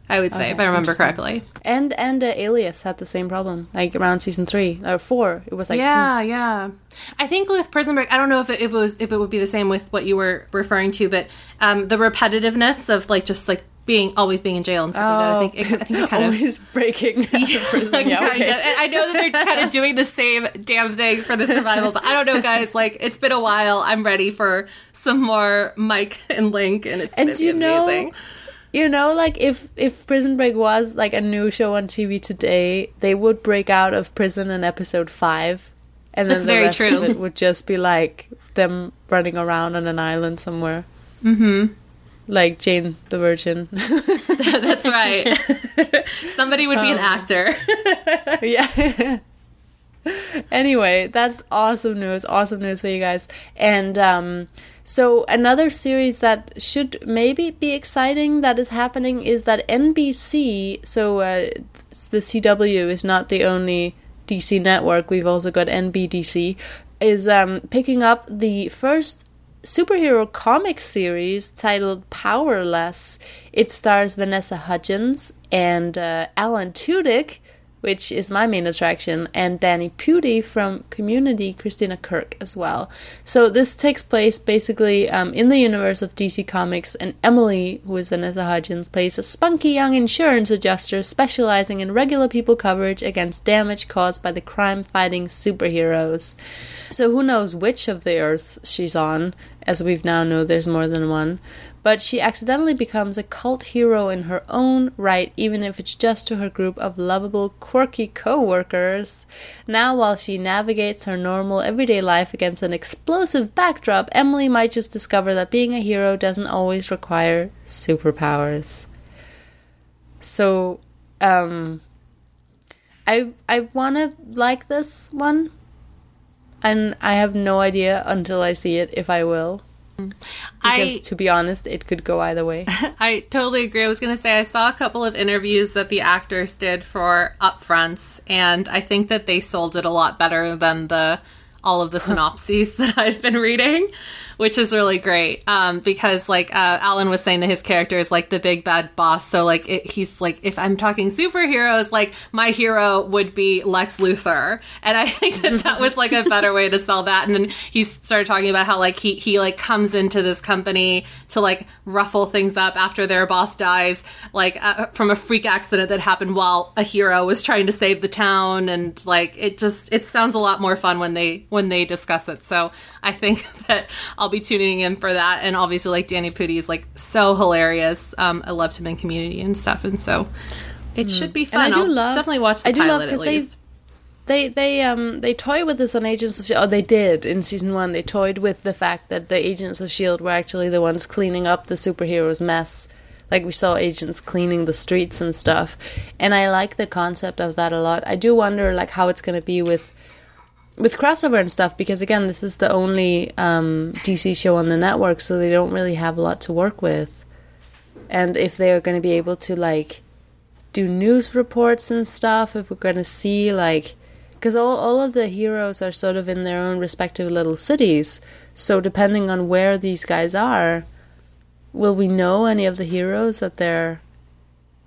I would say, if I remember correctly. And and uh, Alias had the same problem, like around season three or four. It was like Yeah, yeah. I think with Prison Break, I don't know if it, if it was if it would be the same with what you were referring to, but um, the repetitiveness of like just like being always being in jail and stuff like that. I think it, I think it kind of always breaking out of prison. Yeah, kind okay. of. I know that they're kind of doing the same damn thing for the survival, but I don't know, guys. Like it's been a while. I'm ready for some more Mike and Link, and it's And gonna be you know, amazing. You know, like if if Prison Break was like a new show on TV today, they would break out of prison in episode five, and then That's the very rest true. of it would just be like them running around on an island somewhere. Mm-hmm. Like Jane the Virgin. That's right. Somebody would be an actor. yeah. Anyway, that's awesome news. Awesome news for you guys. And um, so another series that should maybe be exciting that is happening is that NBC. So uh, the CW is not the only DC network. We've also got NBDC. Is um, picking up the first superhero comic series titled Powerless. It stars Vanessa Hudgens and uh, Alan Tudyk, which is my main attraction, and Danny Pudi from Community, Christina Kirk as well. So this takes place basically um, in the universe of DC Comics, and Emily, who is Vanessa Hudgens, plays a spunky young insurance adjuster specializing in regular people coverage against damage caused by the crime-fighting superheroes. So who knows which of the Earths she's on, as we've now know there's more than one. But she accidentally becomes a cult hero in her own right, even if it's just to her group of lovable, quirky co workers. Now, while she navigates her normal everyday life against an explosive backdrop, Emily might just discover that being a hero doesn't always require superpowers. So, um, I I want to like this one, and I have no idea until I see it if I will. Because I to be honest, it could go either way. I totally agree. I was going to say I saw a couple of interviews that the actors did for upfronts, and I think that they sold it a lot better than the all of the synopses that I've been reading, which is really great. Um, because like uh, Alan was saying that his character is like the big bad boss, so like it, he's like if I'm talking superheroes, like my hero would be Lex Luthor, and I think that that was like a better way to sell that. And then he started talking about how like he he like comes into this company to like ruffle things up after their boss dies, like uh, from a freak accident that happened while a hero was trying to save the town, and like it just it sounds a lot more fun when they when they discuss it. So I think that I'll be tuning in for that, and obviously like Danny Pudi is like so hilarious. Um, I loved him in Community and stuff, and so it should be fun. I do I'll love- definitely watch the I do love because they- They they um they toy with this on Agents of Shield. Oh, they did in season one. They toyed with the fact that the Agents of Shield were actually the ones cleaning up the superheroes' mess. Like we saw agents cleaning the streets and stuff, and I like the concept of that a lot. I do wonder like how it's going to be with with crossover and stuff because again, this is the only um, DC show on the network, so they don't really have a lot to work with. And if they are going to be able to like do news reports and stuff, if we're going to see like because all, all of the heroes are sort of in their own respective little cities so depending on where these guys are will we know any of the heroes that they're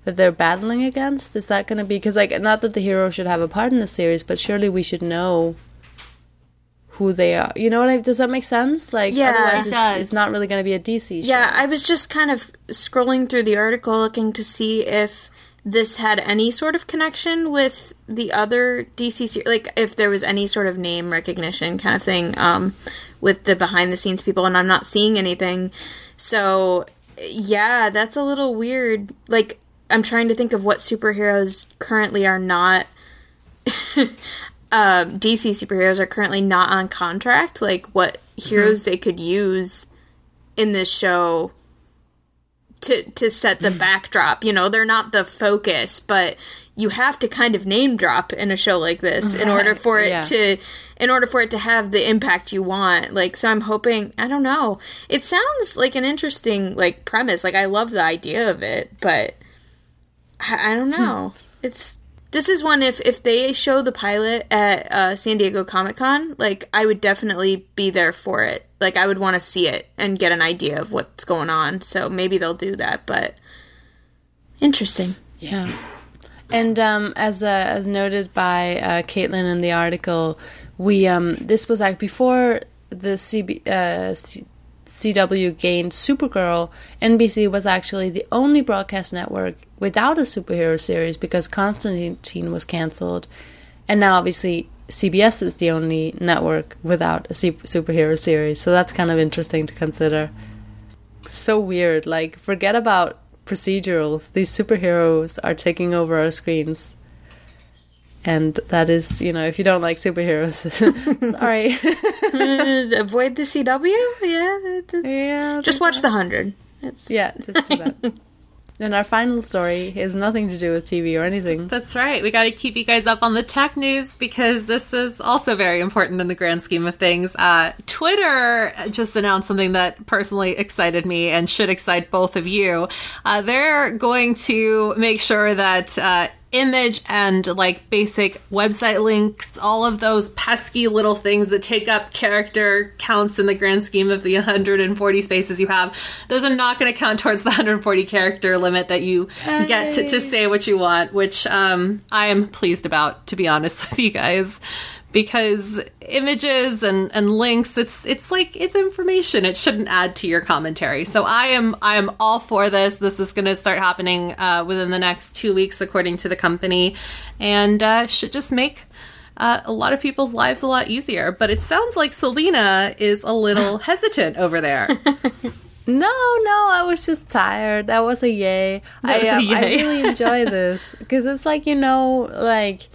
that they're battling against is that going to be because like not that the hero should have a part in the series but surely we should know who they are you know what I, does that make sense like Yeah, otherwise it it's, does. it's not really going to be a dc show. Yeah, I was just kind of scrolling through the article looking to see if this had any sort of connection with the other DC ser- like if there was any sort of name recognition kind of thing um with the behind the scenes people and I'm not seeing anything. So, yeah, that's a little weird. Like I'm trying to think of what superheroes currently are not um, DC superheroes are currently not on contract, like what heroes they could use in this show to to set the backdrop. You know, they're not the focus, but you have to kind of name drop in a show like this in order for it yeah. to in order for it to have the impact you want. Like so I'm hoping I don't know. It sounds like an interesting like premise. Like I love the idea of it, but I, I don't know. It's this is one if if they show the pilot at uh, San Diego Comic Con, like I would definitely be there for it. Like I would want to see it and get an idea of what's going on. So maybe they'll do that, but interesting. Yeah, and um, as uh, as noted by uh, Caitlin in the article, we um, this was like before the CB, uh, CW gained Supergirl, NBC was actually the only broadcast network without a superhero series because Constantine was canceled. And now, obviously, CBS is the only network without a superhero series. So that's kind of interesting to consider. So weird. Like, forget about procedurals. These superheroes are taking over our screens and that is you know if you don't like superheroes sorry avoid the cw yeah yeah just watch the hundred it's yeah just do that and our final story has nothing to do with TV or anything. That's right. We got to keep you guys up on the tech news because this is also very important in the grand scheme of things. Uh, Twitter just announced something that personally excited me and should excite both of you. Uh, they're going to make sure that uh, image and like basic website links, all of those pesky little things that take up character counts in the grand scheme of the 140 spaces you have, those are not going to count towards the 140 character limit that you hey. get to, to, say what you want, which um, I am pleased about, to be honest with you guys because images and, and links it's it's like it's information it shouldn't add to your commentary so i am i am all for this this is going to start happening uh, within the next two weeks according to the company and uh, should just make uh, a lot of people's lives a lot easier but it sounds like selena is a little hesitant over there No, no, I was just tired. That was a yay. I, um, a yay. I really enjoy this because it's like you know, like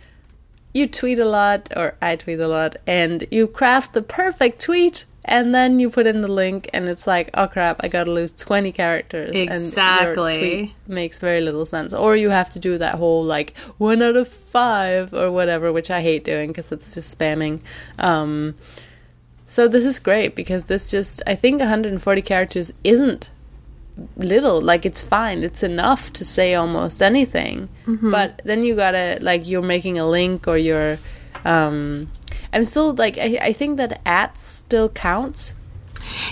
you tweet a lot, or I tweet a lot, and you craft the perfect tweet, and then you put in the link, and it's like, oh crap, I gotta lose 20 characters. Exactly. makes very little sense. Or you have to do that whole, like, one out of five, or whatever, which I hate doing because it's just spamming. Um, so this is great because this just, I think 140 characters isn't little like it's fine. It's enough to say almost anything. Mm-hmm. but then you gotta like you're making a link or you're um i'm still like i, I think that ads still counts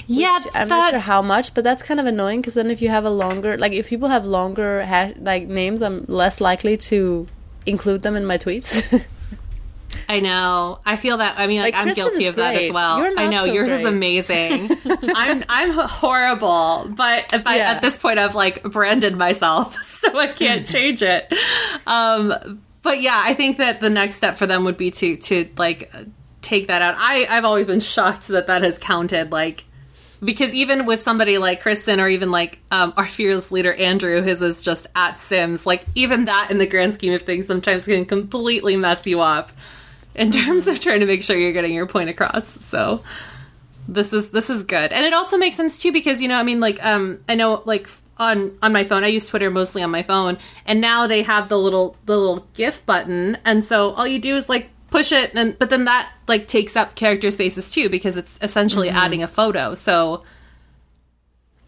yeah i'm that... not sure how much but that's kind of annoying because then if you have a longer like if people have longer hash like names i'm less likely to include them in my tweets I know. I feel that. I mean, like, like I'm guilty of that as well. I know so yours great. is amazing. I'm I'm horrible, but, but yeah. at this point, I've like branded myself, so I can't change it. Um, but yeah, I think that the next step for them would be to to like take that out. I I've always been shocked that that has counted like because even with somebody like Kristen or even like um, our fearless leader Andrew, his is just at Sims. Like even that, in the grand scheme of things, sometimes can completely mess you up in terms of trying to make sure you're getting your point across. So this is this is good, and it also makes sense too because you know I mean like um I know like on on my phone I use Twitter mostly on my phone, and now they have the little the little GIF button, and so all you do is like push it, and but then that like takes up character spaces too because it's essentially mm-hmm. adding a photo. So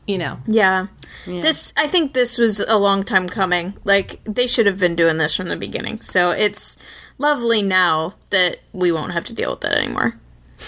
you know. Yeah. yeah. This I think this was a long time coming. Like they should have been doing this from the beginning. So it's lovely now that we won't have to deal with that anymore.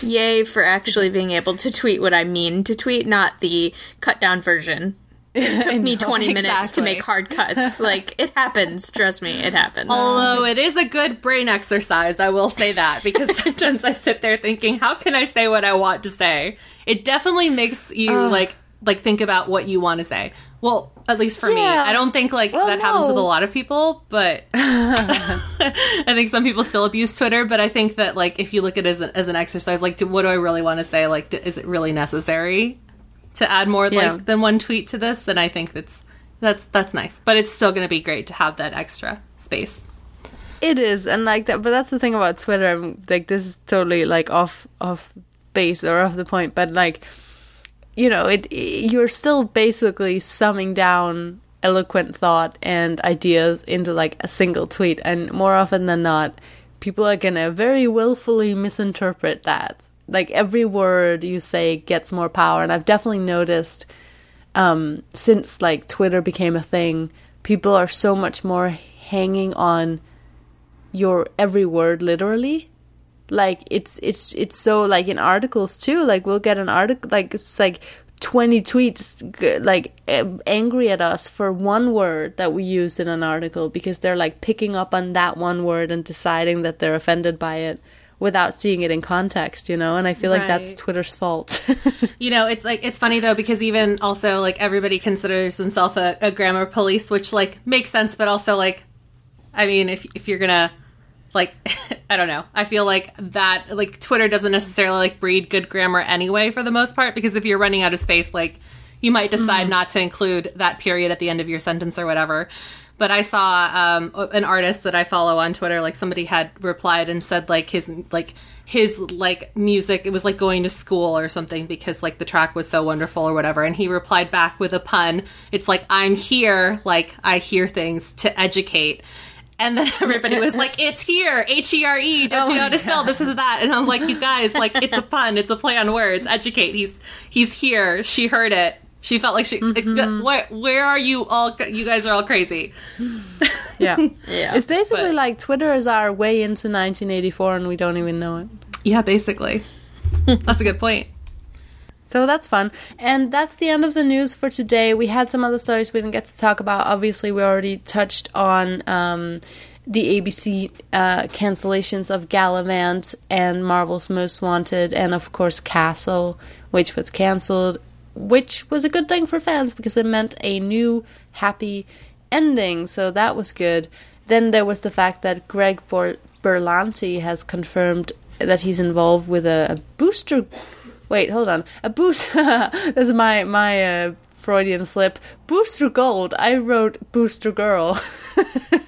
Yay for actually being able to tweet what I mean to tweet, not the cut down version. It took me 20 minutes to make hard cuts. like, it happens. Trust me, it happens. Although it is a good brain exercise, I will say that, because sometimes I sit there thinking, how can I say what I want to say? It definitely makes you, uh, like, like think about what you want to say. Well, at least for yeah. me, I don't think like well, that no. happens with a lot of people, but I think some people still abuse Twitter. But I think that like if you look at it as an, as an exercise, like, do, what do I really want to say? Like, do, is it really necessary to add more yeah. like than one tweet to this? Then I think that's that's that's nice, but it's still going to be great to have that extra space. It is, and like that, but that's the thing about Twitter. I'm, like, this is totally like off off base or off the point, but like you know, it, you're still basically summing down eloquent thought and ideas into like a single tweet, and more often than not, people are gonna very willfully misinterpret that. Like every word you say gets more power, and I've definitely noticed um, since like Twitter became a thing, people are so much more hanging on your every word literally like it's it's it's so like in articles too like we'll get an article like it's like 20 tweets like angry at us for one word that we use in an article because they're like picking up on that one word and deciding that they're offended by it without seeing it in context, you know? And I feel like that's Twitter's fault. You know, it's like it's funny though because even also like everybody considers himself a, a grammar police, which like makes sense, but also like, I mean, if if you're gonna like, I don't know, I feel like that like Twitter doesn't necessarily like breed good grammar anyway for the most part because if you're running out of space, like you might decide not to include that period at the end of your sentence or whatever. But I saw um, an artist that I follow on Twitter, like somebody had replied and said like his like his like music it was like going to school or something because like the track was so wonderful or whatever. And he replied back with a pun. It's like i'm here like i hear things to educate and then everybody was like it's here h-e-r-e don't Oh you know how my to spell? This is that. And i'm like you guys like it's a pun it's a play on words. Educate. He's he's here. She heard it. She felt like she Mm-hmm. where, where are you all you guys are all crazy. Yeah. Yeah. It's basically But- like Twitter is our way into 1984 and we don't even know it. yeah basically. That's a good point So that's fun. And that's the end of the news for today. We had some other stories we didn't get to talk about. Obviously, we already touched on um, the ABC uh, cancellations of Galavant and Marvel's Most Wanted, and of course, Castle, which was canceled, which was a good thing for fans because it meant a new, happy ending. So that was good. Then there was the fact that Greg Bor- Berlanti has confirmed that he's involved with a, a booster Wait, hold on. A boost. That's my my uh, Freudian slip. Booster Gold. I wrote Booster Girl.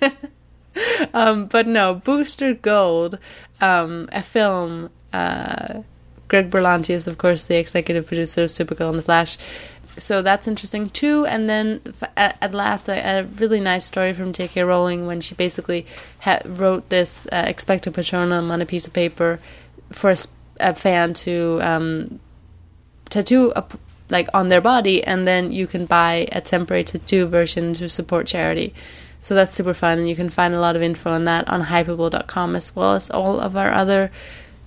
um, but no, Booster Gold. Um, a film. Uh, Greg Berlanti is, of course, the executive producer of Supergirl and The Flash. So that's interesting too. And then at, last, a, a really nice story from J.K. Rowling when she basically ha- wrote this uh, expecto patronum on a piece of paper for a, a fan to um, tattoo up like on their body, and then you can buy a temporary tattoo version to support charity. So that's super fun, and you can find a lot of info on that on hypable.com as well as all of our other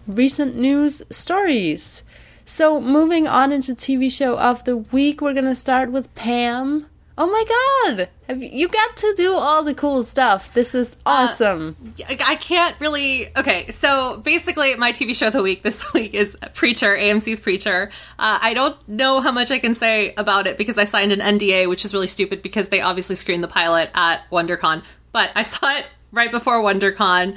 recent news stories. So moving on into TV show of the week, we're gonna start with Pam. Oh my god! Have you, you got to do all the cool stuff. This is awesome. I I can't really. Okay, so basically, my TV show of the week this week is Preacher, AMC's Preacher. Uh, I don't know how much I can say about it because I signed an NDA, which is really stupid because they obviously screened the pilot at WonderCon. But I saw it right before WonderCon.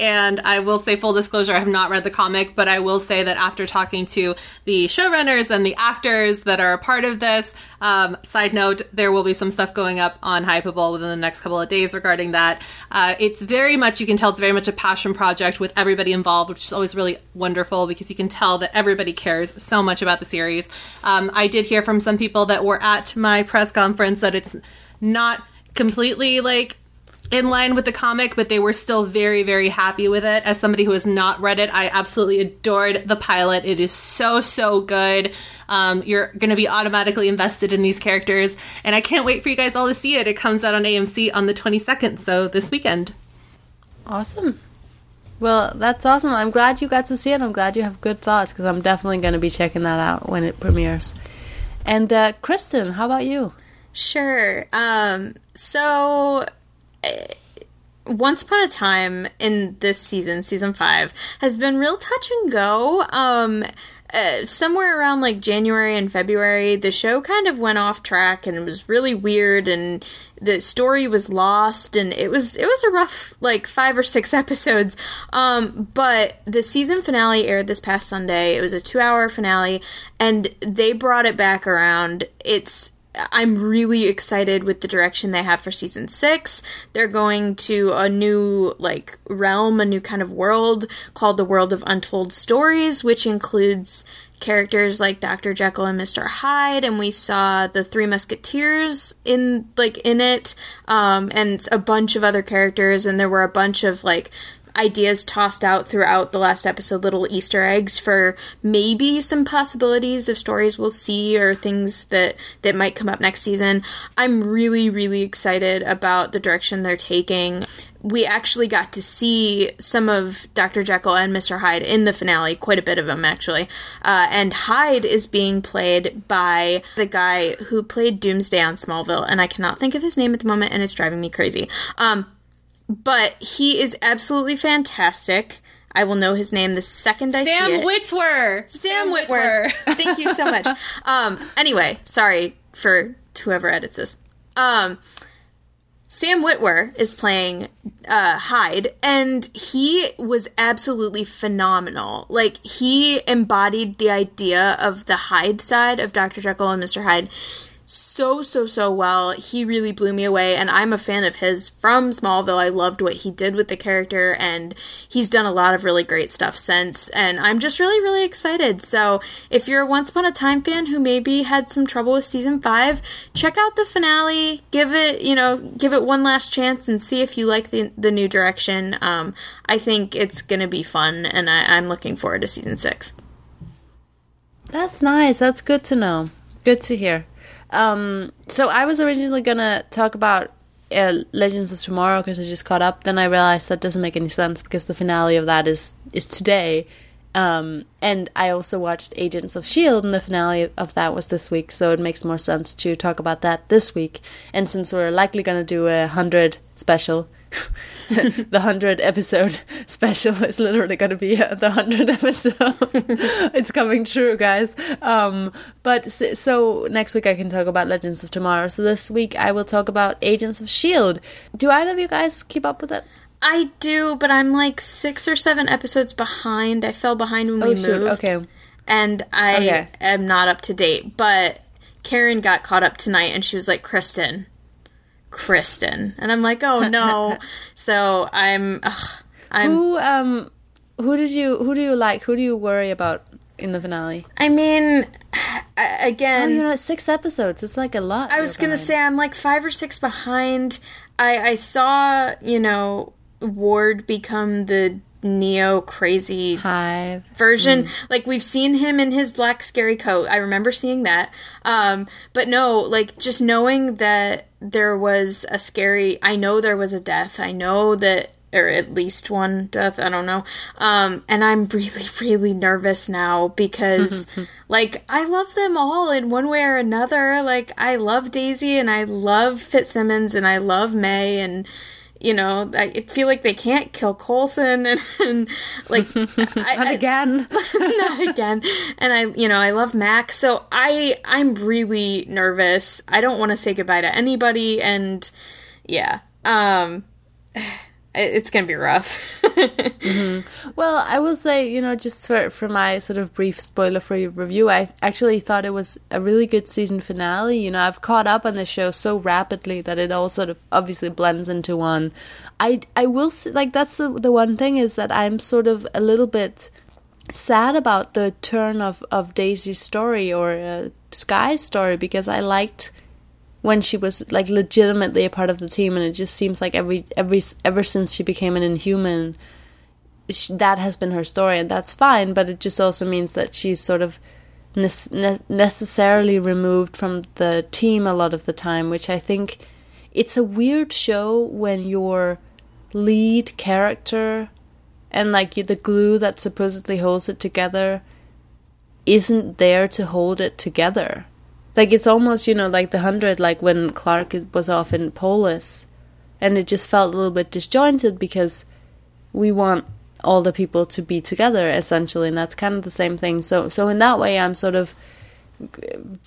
And I will say, full disclosure, I have not read the comic, but I will say that after talking to the showrunners and the actors that are a part of this, um, side note, there will be some stuff going up on Hypable within the next couple of days regarding that. Uh, it's very much, you can tell it's very much a passion project with everybody involved, which is always really wonderful because you can tell that everybody cares so much about the series. Um, I did hear from some people that were at my press conference that it's not completely like in line with the comic, but they were still very, very happy with it. As somebody who has not read it, I absolutely adored the pilot. It is so, so good. Um, you're going to be automatically invested in these characters, and I can't wait for you guys all to see it. It comes out on AMC on the 22nd, so this weekend. Awesome. Well, that's awesome. I'm glad you got to see it. I'm glad you have good thoughts because I'm definitely going to be checking that out when it premieres. And uh, Kristen, how about you? Sure. Um, so, Once Upon a Time in this season, season five, has been real touch and go. Um, uh, somewhere around like January and February, the show kind of went off track and it was really weird, and the story was lost, and it was it was a rough like five or six episodes. Um, but the season finale aired this past Sunday. It was a two hour finale, and they brought it back around. It's I'm really excited with the direction they have for season six. They're going to a new like realm, a new kind of world called the World of Untold Stories, which includes characters like Dr. Jekyll and Mr. Hyde, and we saw the Three Musketeers in like in it, um, and a bunch of other characters, and there were a bunch of like ideas tossed out throughout the last episode, little Easter eggs for maybe some possibilities of stories we'll see or things that that might come up next season. I'm really really excited about the direction they're taking. We actually got to see some of Dr. Jekyll and Mr. Hyde in the finale, quite a bit of them actually. Uh, and Hyde is being played by the guy who played Doomsday on Smallville, and I cannot think of his name at the moment, and it's driving me crazy. Um, but he is absolutely fantastic. I will know his name the second I Sam see it. Witwer. Sam Witwer. Thank you so much. Um, anyway, sorry for whoever edits this. Um, Sam Witwer is playing uh, Hyde, and he was absolutely phenomenal. Like, he embodied the idea of the Hyde side of Dr. Jekyll and Mr. Hyde so so so well. He really blew me away and I'm a fan of his from Smallville. I loved what he did with the character and he's done a lot of really great stuff since and I'm just really really excited. So, if you're a Once Upon a Time fan who maybe had some trouble with season 5, check out the finale, give it, you know, give it one last chance and see if you like the the new direction. Um I think it's going to be fun and I, I'm looking forward to season 6. That's nice. That's good to know. Good to hear. Um, so I was originally gonna talk about uh, Legends of Tomorrow because I just caught up. Then I realized that doesn't make any sense because the finale of that is is today. Um, and I also watched Agents of Shield, and the finale of that was this week. So it makes more sense to talk about that this week. And since we're likely gonna do a hundred special. the hundred episode special is literally going to be uh, the hundred episode. it's coming true, guys. Um, but so, so next week I can talk about Legends of Tomorrow. So this week I will talk about Agents of Shield. Do either of you guys keep up with it? I do, but I'm like six or seven episodes behind. I fell behind when we Oh, shoot, moved. okay. And I Okay. am not up to date. But Karen got caught up tonight and she was like, Kristen. Kristen. And I'm like, oh no. so I'm ugh, I'm Who um who did you who do you like? Who do you worry about in the finale? I mean I- Oh, again you know, six episodes. It's like a lot. I was gonna say I'm like five or six behind. I I saw, you know, Ward become the neo crazy Hive. version. Like we've seen him in his black scary coat. I remember seeing that. Um but no like just knowing that there was a scary i know there was a death. I know that or at least one death i don't know. Um and i'm really really nervous now because like i love them all in one way or another. Like i love daisy and i love fitzsimmons and i love may and you know, I feel like they can't kill Coulson and, and like I, I- again. not again. And I, you know, I love Mac, so I, I'm really nervous. I don't want to say goodbye to anybody, and yeah, um, it- it's gonna be rough. Well, I will say, you know, just for for my sort of brief spoiler-free review, I actually thought it was a really good season finale. You know, I've caught up on the show so rapidly that it all sort of obviously blends into one. I I will s like that's the, the one thing is that I'm sort of a little bit sad about the turn of of Daisy's story or uh, Skye's story because I liked when she was like legitimately a part of the team and it just seems like every every ever since she became an inhuman sh that has been her story and that's fine but it just also means that she's sort of ne- necessarily removed from the team a lot of the time which i think it's a weird show when your lead character and like the glue that supposedly holds it together isn't there to hold it together like it's almost you know like the hundred like when Clarke is, was off in polis and it just felt a little bit disjointed because we want all the people to be together essentially and that's kind of the same thing. So so in that way i'm sort of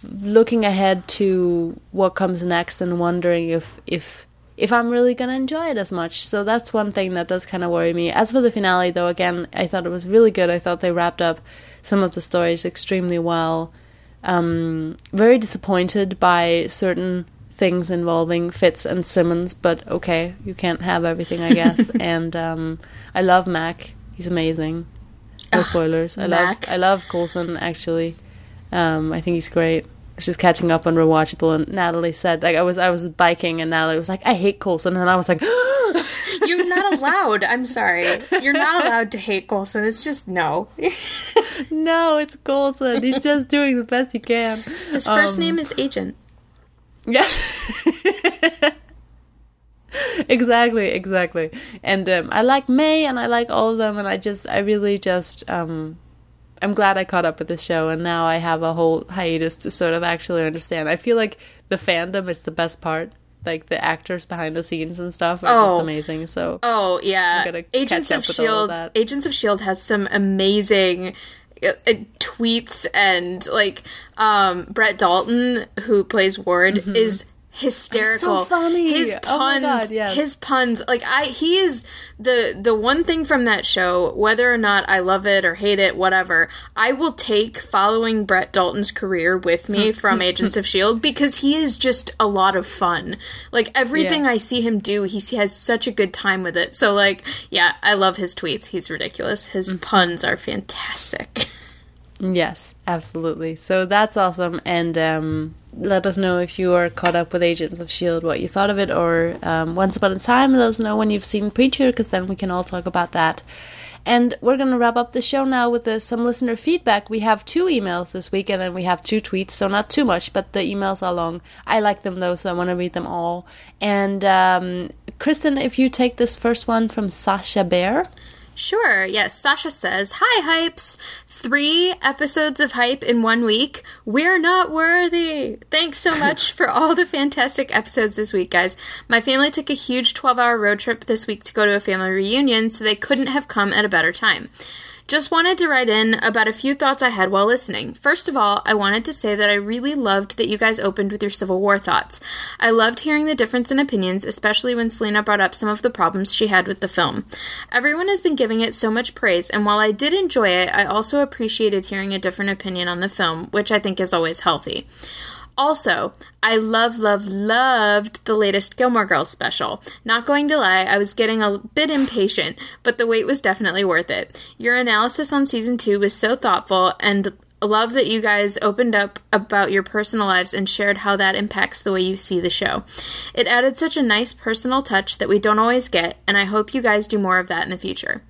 looking ahead to what comes next and wondering if if if i'm really going to enjoy it as much. So that's one thing that does kind of worry me. As for the finale though again i thought it was really good. I thought they wrapped up some of the stories extremely well um very disappointed by certain things involving Fitz and Simmons, but okay, you can't have everything, I guess. and um, I love Mac; he's amazing. No spoilers. I Mac. love I love Coulson actually. Um, I think he's great. Just catching up on rewatchable, and Natalie said like I was I was biking, and Natalie was like, "I hate Coulson," and I was like, You're not allowed. I'm sorry. You're not allowed to hate Coulson. It's just no. "No, it's Coulson. He's just doing the best he can." His first Um, name is Agent. Yeah. exactly, exactly. And um, I like May and I like all of them and I just I really just um I'm glad I caught up with the show and now I have a whole hiatus to sort of actually understand. I feel like the fandom is the best part like the actors behind the scenes and stuff are Oh. just amazing. So Oh yeah, Agents of with of Shield. Agents of Shield has some amazing uh, uh, tweets and like um, Brett Dalton, who plays Ward, is hysterical. So funny. His Oh my puns, God, yes. his puns. Like I, he is the the one thing from that show. Whether or not I love it or hate it, whatever, I will take following Brett Dalton's career with me from Agents of Shield because he is just a lot of fun. Like everything Yeah. I see him do, he has such a good time with it. So like, yeah, I love his tweets. He's ridiculous. His Mm-hmm. puns are fantastic. Yes, absolutely. So that's awesome. And um, let us know if you are caught up with Agents of S.H.I.E.L.D., what you thought of it, or um, Once Upon a Time, let us know when you've seen Preacher, because then we can all talk about that. And we're going to wrap up the show now with uh, some listener feedback. We have two emails this week, and then we have two tweets, so not too much, but the emails are long. I like them though, so I want to read them all. And um, Kristen, if you take this first one from Sasha Bear. Sure, yes. Sasha says, Hi, Hypes. Three episodes of Hype in one week. We're not worthy. Thanks so much for all the fantastic episodes this week, guys. My family took a huge 12 hour road trip this week to go to a family reunion, so they couldn't have come at a better time. Just wanted to write in about a few thoughts I had while listening. First of all, I wanted to say that I really loved that you guys opened with your Civil War thoughts. I loved hearing the difference in opinions, especially when Selena brought up some of the problems she had with the film. Everyone has been giving it so much praise, and while I did enjoy it, I also appreciated hearing a different opinion on the film, which I think is always healthy. Also, I love, love, loved the latest Gilmore Girls special. Not going to lie, I was getting a bit impatient, but the wait was definitely worth it. Your analysis on season two was so thoughtful, and love that you guys opened up about your personal lives and shared how that impacts the way you see the show. It added such a nice personal touch that we don't always get, and I hope you guys do more of that in the future.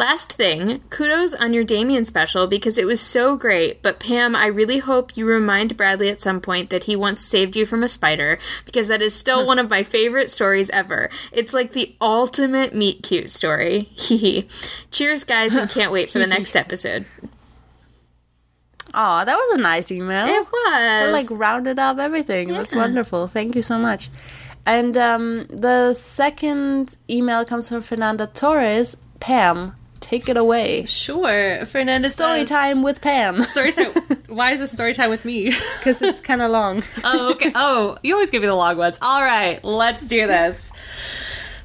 Last thing, kudos on your Damien special because it was so great. But Pam, I really hope you remind Bradley at some point that he once saved you from a spider because that is still one of my favorite stories ever. It's like the ultimate meet cute story. Hee Cheers, guys, and can't wait for the next episode. Oh, that was a nice email. It was. It, like rounded up everything. That's wonderful. Thank you so much. And um, the second email comes from Fernanda Torres. Pam, take it away. Sure. Fernanda Story says- time with Pam. Story time. Why is this story time with me? Because it's kind of long. oh, okay. Oh, you always give me the long ones. All right, let's do this.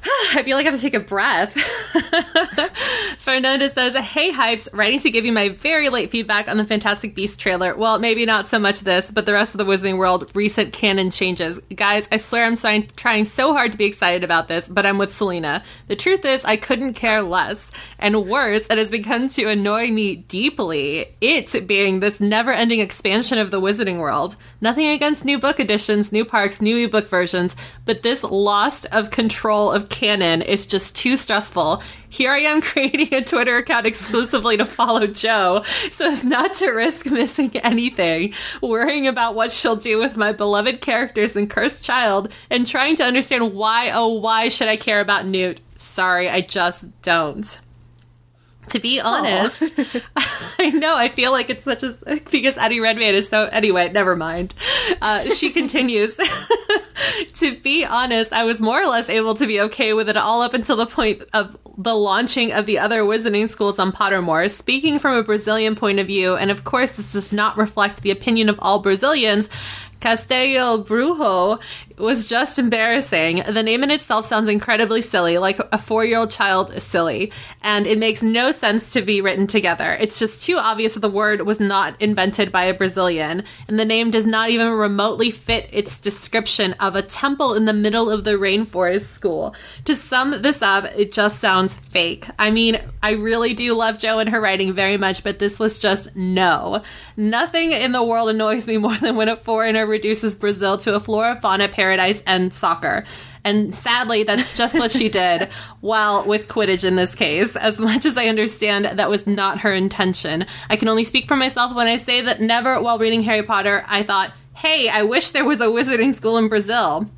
I feel like I have to take a breath. Fernanda says, Hey, Hypes, writing to give you my very late feedback on the Fantastic Beast trailer. Well, maybe not so much this, but the rest of the Wizarding World recent canon changes. Guys, I swear I'm trying, trying so hard to be excited about this, but I'm with Selena. The truth is, I couldn't care less. And worse, it has begun to annoy me deeply. It being this never ending expansion of the Wizarding World. Nothing against new book editions, new parks, new ebook versions, but this loss of control of canon is just too stressful. Here I am creating a Twitter account exclusively to follow Joe so as not to risk missing anything, worrying about what she'll do with my beloved characters in Cursed Child, and trying to understand why, oh, why should I care about Newt? Sorry, I just don't. To be honest, I know I feel like it's such a because Eddie Redmayne is so. Anyway, never mind. Uh, she continues. to be honest, I was more or less able to be okay with it all up until the point of the launching of the other wizarding schools on Pottermore. Speaking from a Brazilian point of view, and of course, this does not reflect the opinion of all Brazilians. Castelobruxo was just embarrassing. The name in itself sounds incredibly silly, like a four year old child is silly, and it makes no sense to be written together. It's just too obvious that the word was not invented by a Brazilian, and the name does not even remotely fit its description of a temple in the middle of the rainforest school. To sum this up, it just sounds fake. I mean, I really do love Jo and her writing very much, but this was just no. Nothing in the world annoys me more than when a foreigner reduces Brazil to a flora fauna paradise and soccer. And sadly, that's just what she did. Well, with Quidditch in this case. As much as I understand that was not her intention, I can only speak for myself when I say that never while reading Harry Potter I thought, hey, I wish there was a wizarding school in Brazil.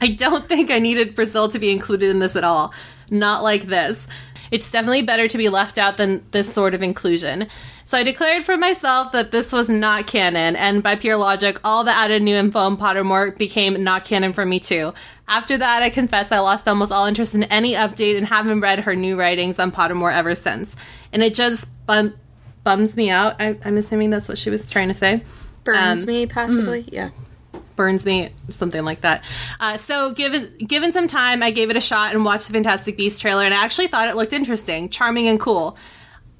I don't think I needed Brazil to be included in this at all. Not like this. It's definitely better to be left out than this sort of inclusion. So I declared for myself that this was not canon, and by pure logic, all the added new info on Pottermore became not canon for me too. After that, I confess I lost almost all interest in any update and haven't read her new writings on Pottermore ever since. And it just bum- bums me out. I- am assuming that's what she was trying to say. Burns um, me, possibly. Mm. Yeah burns me, something like that. Uh, so, given given some time, I gave it a shot and watched the Fantastic Beasts trailer, and I actually thought it looked interesting, charming, and cool.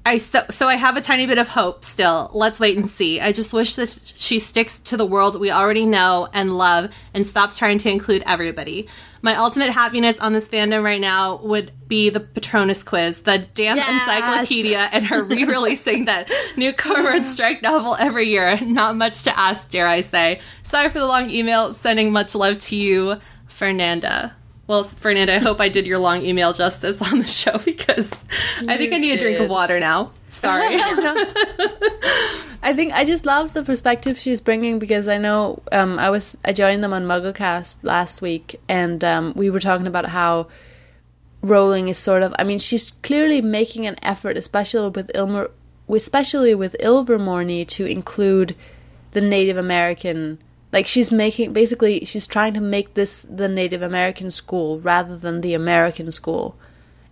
I so, so I have a tiny bit of hope still. Let's wait and see. I just wish that she sticks to the world we already know and love and stops trying to include everybody. My ultimate happiness on this fandom right now would be the Patronus quiz, the damn yes! encyclopedia, and her re-releasing that new Cormoran Strike novel every year. Not much to ask, dare I say. Sorry for the long email. Sending much love to you, Fernanda. Well, Fernanda, I hope I did your long email justice on the show because you I think I need did. a drink of water now. Sorry. I think I just love the perspective she's bringing because I know um, I was I joined them on MuggleCast last week and um, we were talking about how Rowling is sort of I mean she's clearly making an effort, especially with Ilmer, especially with Ilvermorny, to include the Native American like she's making basically she's trying to make this the Native American school rather than the American school.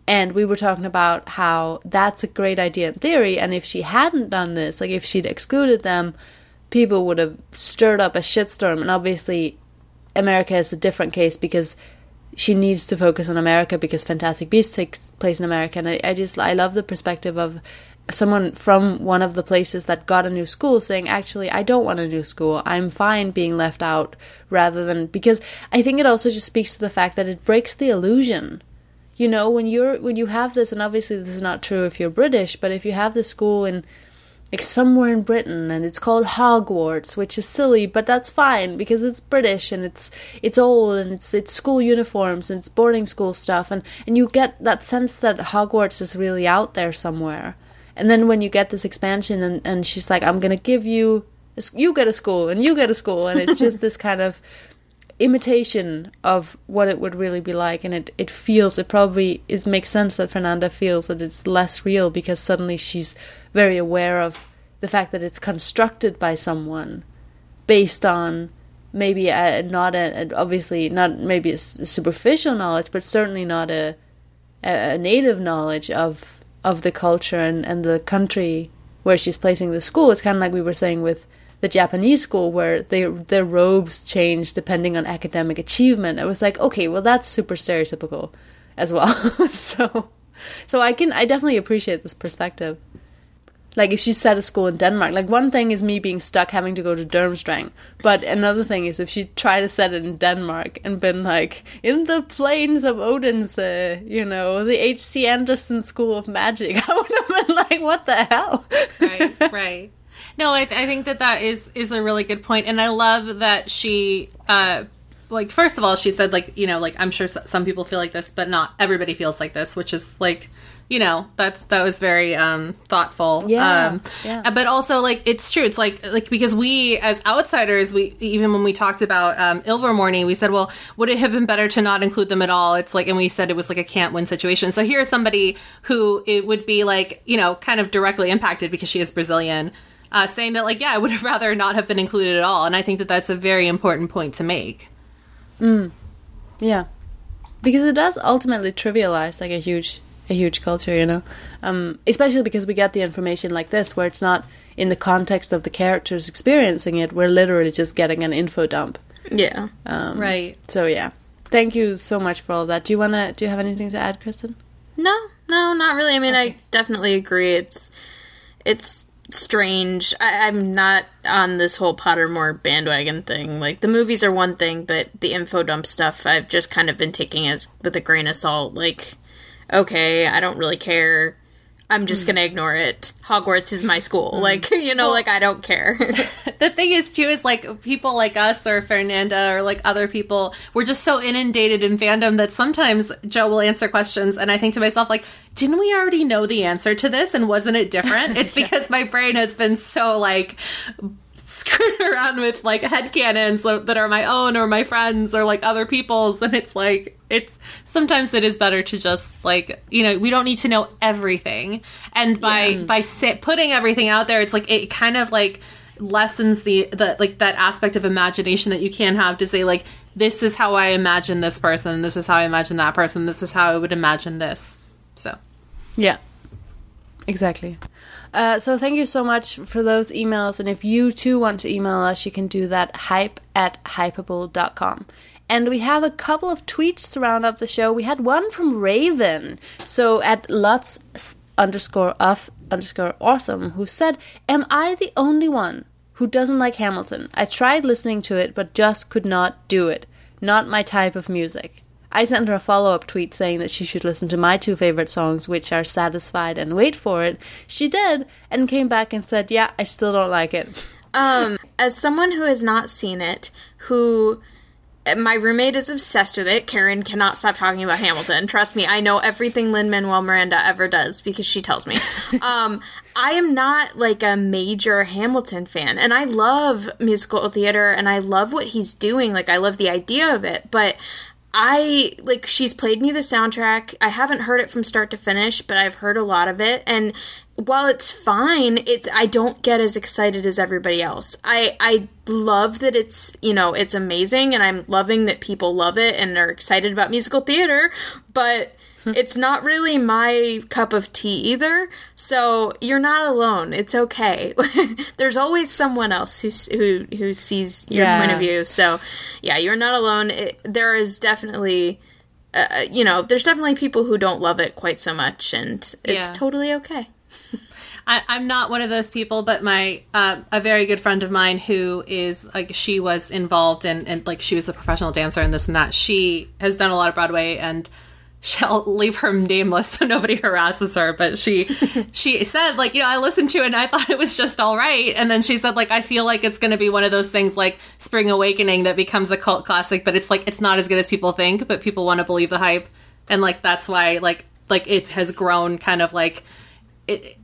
And we were talking about how that's a great idea in theory, and if she hadn't done this, like if she'd excluded them, people would have stirred up a shitstorm. And obviously, America is a different case because she needs to focus on America because Fantastic Beasts takes place in America. And I, I just I love the perspective of someone from one of the places that got a new school saying actually I don't want a new school. I'm fine being left out rather than because I think it also just speaks to the fact that it breaks the illusion. You know when you're when you have this and obviously this is not true if you're British but if you have this school in like somewhere in Britain and it's called Hogwarts which is silly but that's fine because it's British and it's it's old and it's it's school uniforms and it's boarding school stuff and and you get that sense that Hogwarts is really out there somewhere and then when you get this expansion and, and she's like, I'm going to give you, you get a school and you get a school. And it's just this kind of imitation of what it would really be like. And it, it feels, it probably is makes sense that Fernanda feels that it's less real because suddenly she's very aware of the fact that it's constructed by someone based on maybe a, not a, obviously not maybe a, superficial knowledge, but certainly not a, a native knowledge of of the culture and, and the country where she's placing the school. It's kind of like we were saying with the Japanese school where they, their robes change depending on academic achievement. I was like, okay, well that's super stereotypical as well. so so I can I definitely appreciate this perspective like if she set a school in Denmark. Like one thing is me being stuck having to go to Durmstrang, but another thing is if she tried to set it in Denmark and been like in the plains of Odense, you know, the H.C. Andersen School of Magic, I would have been like, what the hell? right, right. No, I, th- I think that that is is a really good point, and I love that she. Uh, like first of all she said like you know like i'm sure some people feel like this but not everybody feels like this which is like you know that's that was very um thoughtful yeah, um yeah. but also like it's true. It's like like because we as outsiders we even when we talked about um Ilvermorny we said well would it have been better to not include them at all? It's like and we said it was like a can't win situation. So here's somebody who it would be like you know kind of directly impacted because she is brazilian uh, saying that like yeah i would have rather not have been included at all. And i think that that's a very important point to make. Mm. yeah. Because it does ultimately trivialize like a huge a huge culture, you know. Um, especially because we get the information like this, where it's not in the context of the characters experiencing it. We're literally just getting an info dump. Yeah. Um, right. So yeah, thank you so much for all that. Do you wanna? Do you have anything to add, Kristen? No, no, not really. I mean, okay. I definitely agree. It's it's strange. I, am not on this whole Pottermore bandwagon thing. Like the movies are one thing, but the info dump stuff I've just kind of been taking as with a grain of salt. Like okay, I don't really care. I'm just gonna ignore it. Hogwarts is my school. Mm-hmm. Like, you know, well, like I don't care. the thing is too is like people like us or Fernanda or like other people, we're just so inundated in fandom that sometimes Joe will answer questions and I think to myself, like, didn't we already know the answer to this and wasn't it different? It's because yeah. my brain has been so like screwing around with like headcanons that are my own or my friends or like other people's and it's like it's sometimes it is better to just like you know we don't need to know everything and by yeah. by sit, putting everything out there it's like it kind of like lessens the the like that aspect of imagination that you can have to say like this is how I imagine this person, this is how I imagine that person, this is how I would imagine this. So, yeah, exactly. Uh, so thank you so much for those emails. And if you too want to email us, you can do that hype at hypable.com. And we have a couple of tweets to round up the show. We had one from Raven. So at lots underscore of underscore awesome, who said, Am I the only one who doesn't like Hamilton? I tried listening to it, but just could not do it. Not my type of music. I sent her a follow up tweet saying that she should listen to my two favorite songs, which are Satisfied and Wait for It. She did, and came back and said, Yeah, I still don't like it. Um, as someone who has not seen it, who my roommate is obsessed with it. Karen cannot stop talking about Hamilton. Trust me, I know everything Lin Manuel Miranda ever does because she tells me. um, I am not like a major Hamilton fan, and I love musical theater and I love what he's doing. Like, I love the idea of it, but I like she's played me the soundtrack. I haven't heard it from start to finish, but I've heard a lot of it and while it's fine, it's I don't get as excited as everybody else. I I love that it's, you know, it's amazing and I'm loving that people love it and are excited about musical theater, but it's not really my cup of tea either. So you're not alone. It's okay. There's always someone else who who who sees your yeah. point of view. So yeah, you're not alone. It, there is definitely. Uh, you know, there's definitely people who don't love it quite so much, and it's yeah. totally okay. I, am not one of those people, but my uh, a very good friend of mine who is like she was involved in and like she was a professional dancer and this and that. She has done a lot of Broadway and she'll leave her nameless so nobody harasses her. But she she said like you know i listened to it and i thought it was just all right. And then she said like i feel like it's going to be one of those things like spring awakening that becomes a cult classic but it's like it's not as good as people think but people want to believe the hype. And like that's why like like it has grown kind of like it,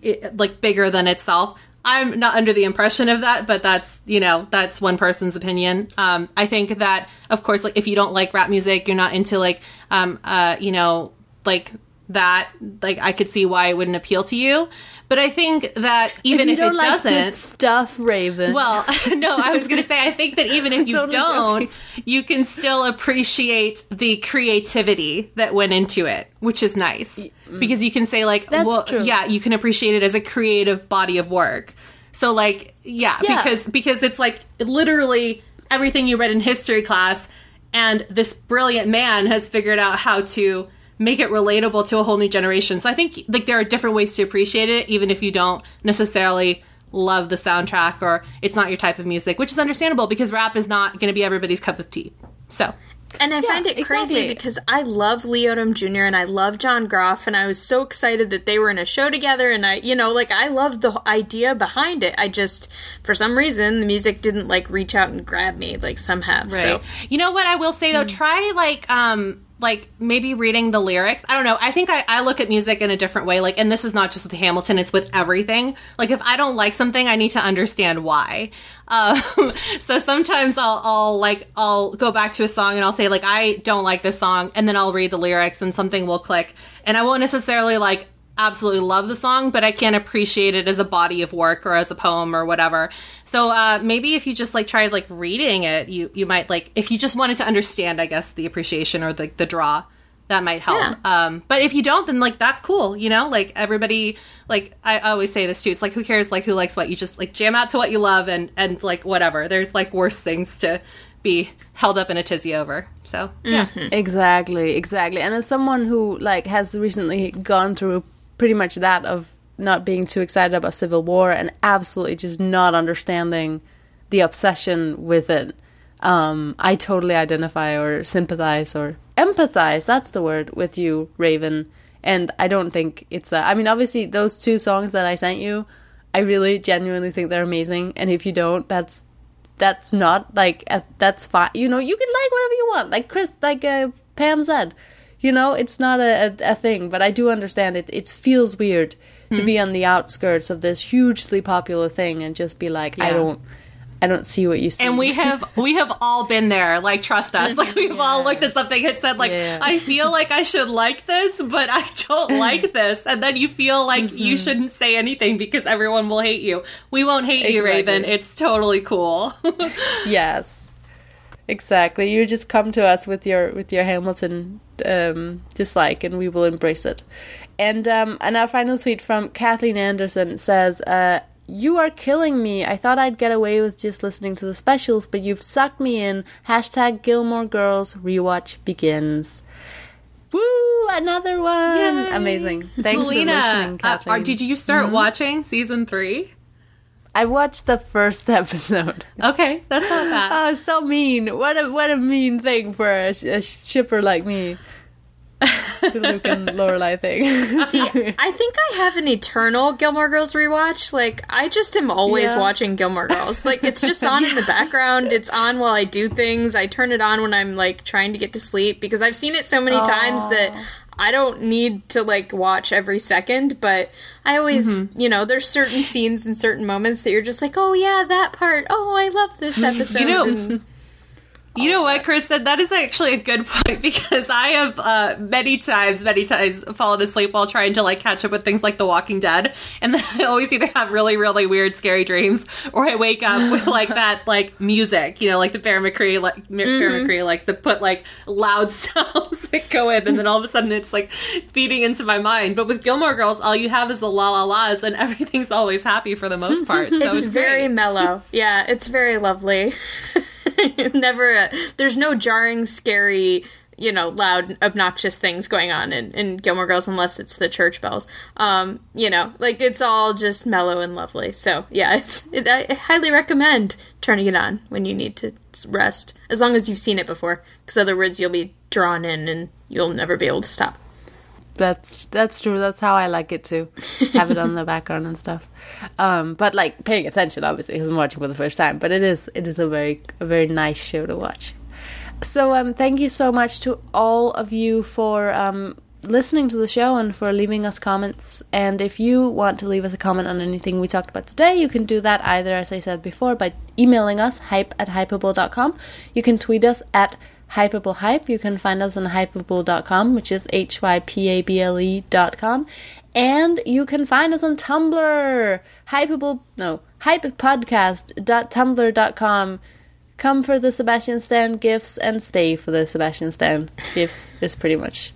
it like bigger than itself I'm not under the impression of that, but that's you know that's one person's opinion. Um, I think that of course, like if you don't like rap music, you're not into like um, uh, you know like that. Like I could see why it wouldn't appeal to you. But I think that even if, if it like doesn't stuff, Raven. Well, no, I was going to say I think that even if you totally don't, joking. you can still appreciate the creativity that went into it, which is nice mm. because you can say like, That's well, true. yeah, you can appreciate it as a creative body of work. So like, yeah, yeah, because because it's like literally everything you read in history class, and this brilliant man has figured out how to make it relatable to a whole new generation. So I think like there are different ways to appreciate it, even if you don't necessarily love the soundtrack or it's not your type of music, which is understandable because rap is not going to be everybody's cup of tea. So. And I yeah, find it crazy exactly. because I love Leo Odom Jr. and I love John Groff and I was so excited that they were in a show together and I, you know, like I love the idea behind it. I just, for some reason, the music didn't like reach out and grab me like some have. Right. So, you know what I will say though, mm. try like um like maybe reading the lyrics. I don't know. I think I, I look at music in a different way. Like, and this is not just with Hamilton, it's with everything. Like, if I don't like something, I need to understand why. Um, so sometimes I'll, I'll like, I'll go back to a song and I'll say, like, I don't like this song. And then I'll read the lyrics and something will click. And I won't necessarily like absolutely love the song, but I can't appreciate it as a body of work or as a poem or whatever. So uh, maybe if you just like tried like reading it, you you might like if you just wanted to understand, I guess the appreciation or the the draw that might help. Yeah. Um, but if you don't, then like that's cool, you know. Like everybody, like I always say this too. It's like who cares? Like who likes what? You just like jam out to what you love and and like whatever. There's like worse things to be held up in a tizzy over. So yeah, mm-hmm. exactly, exactly. And as someone who like has recently gone through pretty much that of not being too excited about Civil War and absolutely just not understanding the obsession with it. Um, I totally identify or sympathize or empathize, that's the word, with you, Raven. And I don't think it's a. I mean, obviously, those two songs that I sent you, I really genuinely think they're amazing. And if you don't, that's that's not like that's fine. You know, you can like whatever you want. Like Chris, like uh, Pam said, you know, it's not a, a, a thing, but I do understand it. It feels weird to be hmm. on the outskirts of this hugely popular thing and just be like, I don't, I don't see what you see. And we have we have all been there. Like trust us. Like we've all looked at something and said like Yeah. I feel like I should like this, but I don't like this. And then you feel like you mm-hmm. shouldn't say anything because everyone will hate you. We won't hate you, Raven. It's totally cool. yes, exactly. You just come to us with your with your Hamilton um, dislike, and we will embrace it. And um, and our final tweet from Kathleen Anderson says, uh, "You are killing me. I thought I'd get away with just listening to the specials, but you've sucked me in." Hashtag Gilmore Girls rewatch begins. Woo! Another one. Yay. Amazing. Thanks Selena, for listening, uh, Kathleen. are- did you start watching season three? I watched the first episode. Okay, that's not bad. Oh, so mean! What a what a mean thing for a, sh- a shipper like me. The Luke and Lorelai thing. See, I think I have an eternal Gilmore Girls rewatch. Like, I just am always Yeah. watching Gilmore Girls. Like, it's just on in the background. It's on while I do things. I turn it on when I'm like trying to get to sleep because I've seen it so many times that I don't need to like watch every second. But I always, mm-hmm. you know, there's certain scenes and certain moments that you're just like, oh yeah, that part. Oh, I love this episode. You know- And- You know what, Kristen? That is actually a good point because I have uh, many times, many times fallen asleep while trying to like catch up with things like The Walking Dead, and then I always either have really, really weird, scary dreams, or I wake up with like that like music, you know, like the Bear McCreary, like Bear McCreary likes to put like loud sounds that go in, and then all of a sudden it's like feeding into my mind. But with Gilmore Girls, all you have is the la la la's, and everything's always happy for the most part. So it's, it's, very mellow. Yeah, it's very lovely. Never, a, there's no jarring, scary, you know, loud, obnoxious things going on in, in Gilmore Girls unless it's the church bells. Um, you know, like it's all just mellow and lovely. So yeah, it's it, I highly recommend turning it on when you need to rest, as long as you've seen it before, because otherwise you'll be drawn in and you'll never be able to stop. That's that's true. That's how I like it too. Have it on the background and stuff. Um, but like paying attention, obviously, because I'm watching for the first time. But it is it is a very a very nice show to watch. So um, thank you so much to all of you for um, listening to the show and for leaving us comments. And if you want to leave us a comment on anything we talked about today, you can do that either, as I said before, by emailing us hype at hypable.com. You can tweet us at Hypable Hype. You can find us on hypable.com, which is H Y P A B L E dot com. And you can find us on Tumblr, hypable, no, hypepodcast.tumblr.com. Come for the Sebastian Stan gifts and stay for the Sebastian Stan gifts is pretty much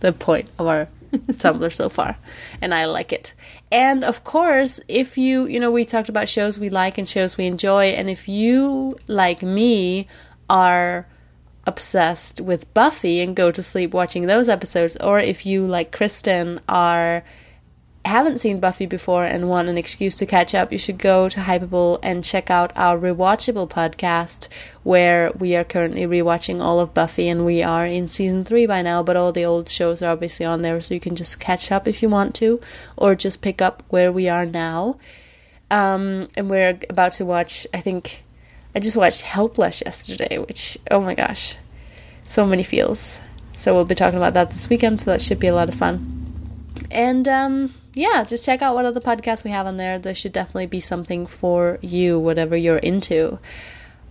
the point of our Tumblr so far. And I like it. And of course, if you, you know, we talked about shows we like and shows we enjoy. And if you, like me, are obsessed with Buffy and go to sleep watching those episodes, or if you, like Kristen, are haven't seen Buffy before and want an excuse to catch up, you should go to Hypable and check out our Rewatchable podcast, where we are currently rewatching all of Buffy, and we are in season three by now. But all the old shows are obviously on there, so you can just catch up if you want to, or just pick up where we are now. Um, and we're about to watch. I think I just watched Helpless yesterday, which oh my gosh, so many feels. So we'll be talking about that this weekend, so that should be a lot of fun. And um, yeah, just check out what other podcasts we have on there. There should definitely be something for you, whatever you're into.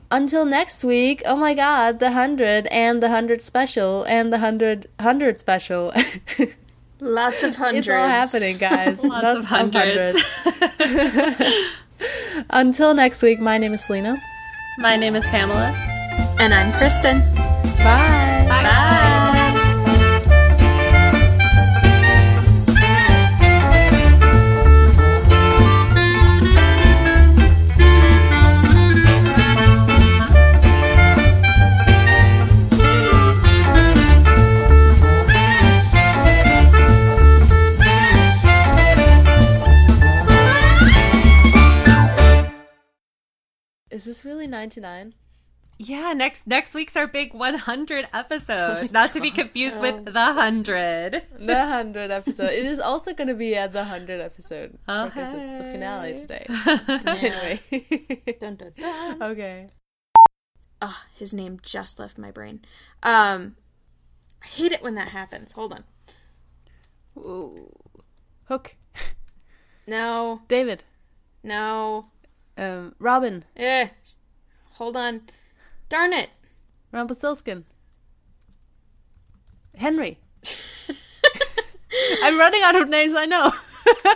Until next week, oh my god, the 100 and the 100 special and the 100 100 special. Lots of hundreds. it's all happening, guys. Lots of hundreds. hundreds. Until next week, my name is Selena. My name is Pamela. And I'm Kristen. Bye. Bye. Is this really 99? Yeah, next next week's our big 100 episode. Not to be confused with the 100. The 100 episode. It is also going to be at the 100 episode Oh, because it's the finale today. Anyway. Dun, dun, dun. okay. Ah, his name just left my brain. Um, I hate it when that happens. Hold on. Ooh. Hook. No. David. No. Um, Robin. Eh. Hold on. Darn it. Rumpelstiltskin. Henry. I'm running out of names, I know.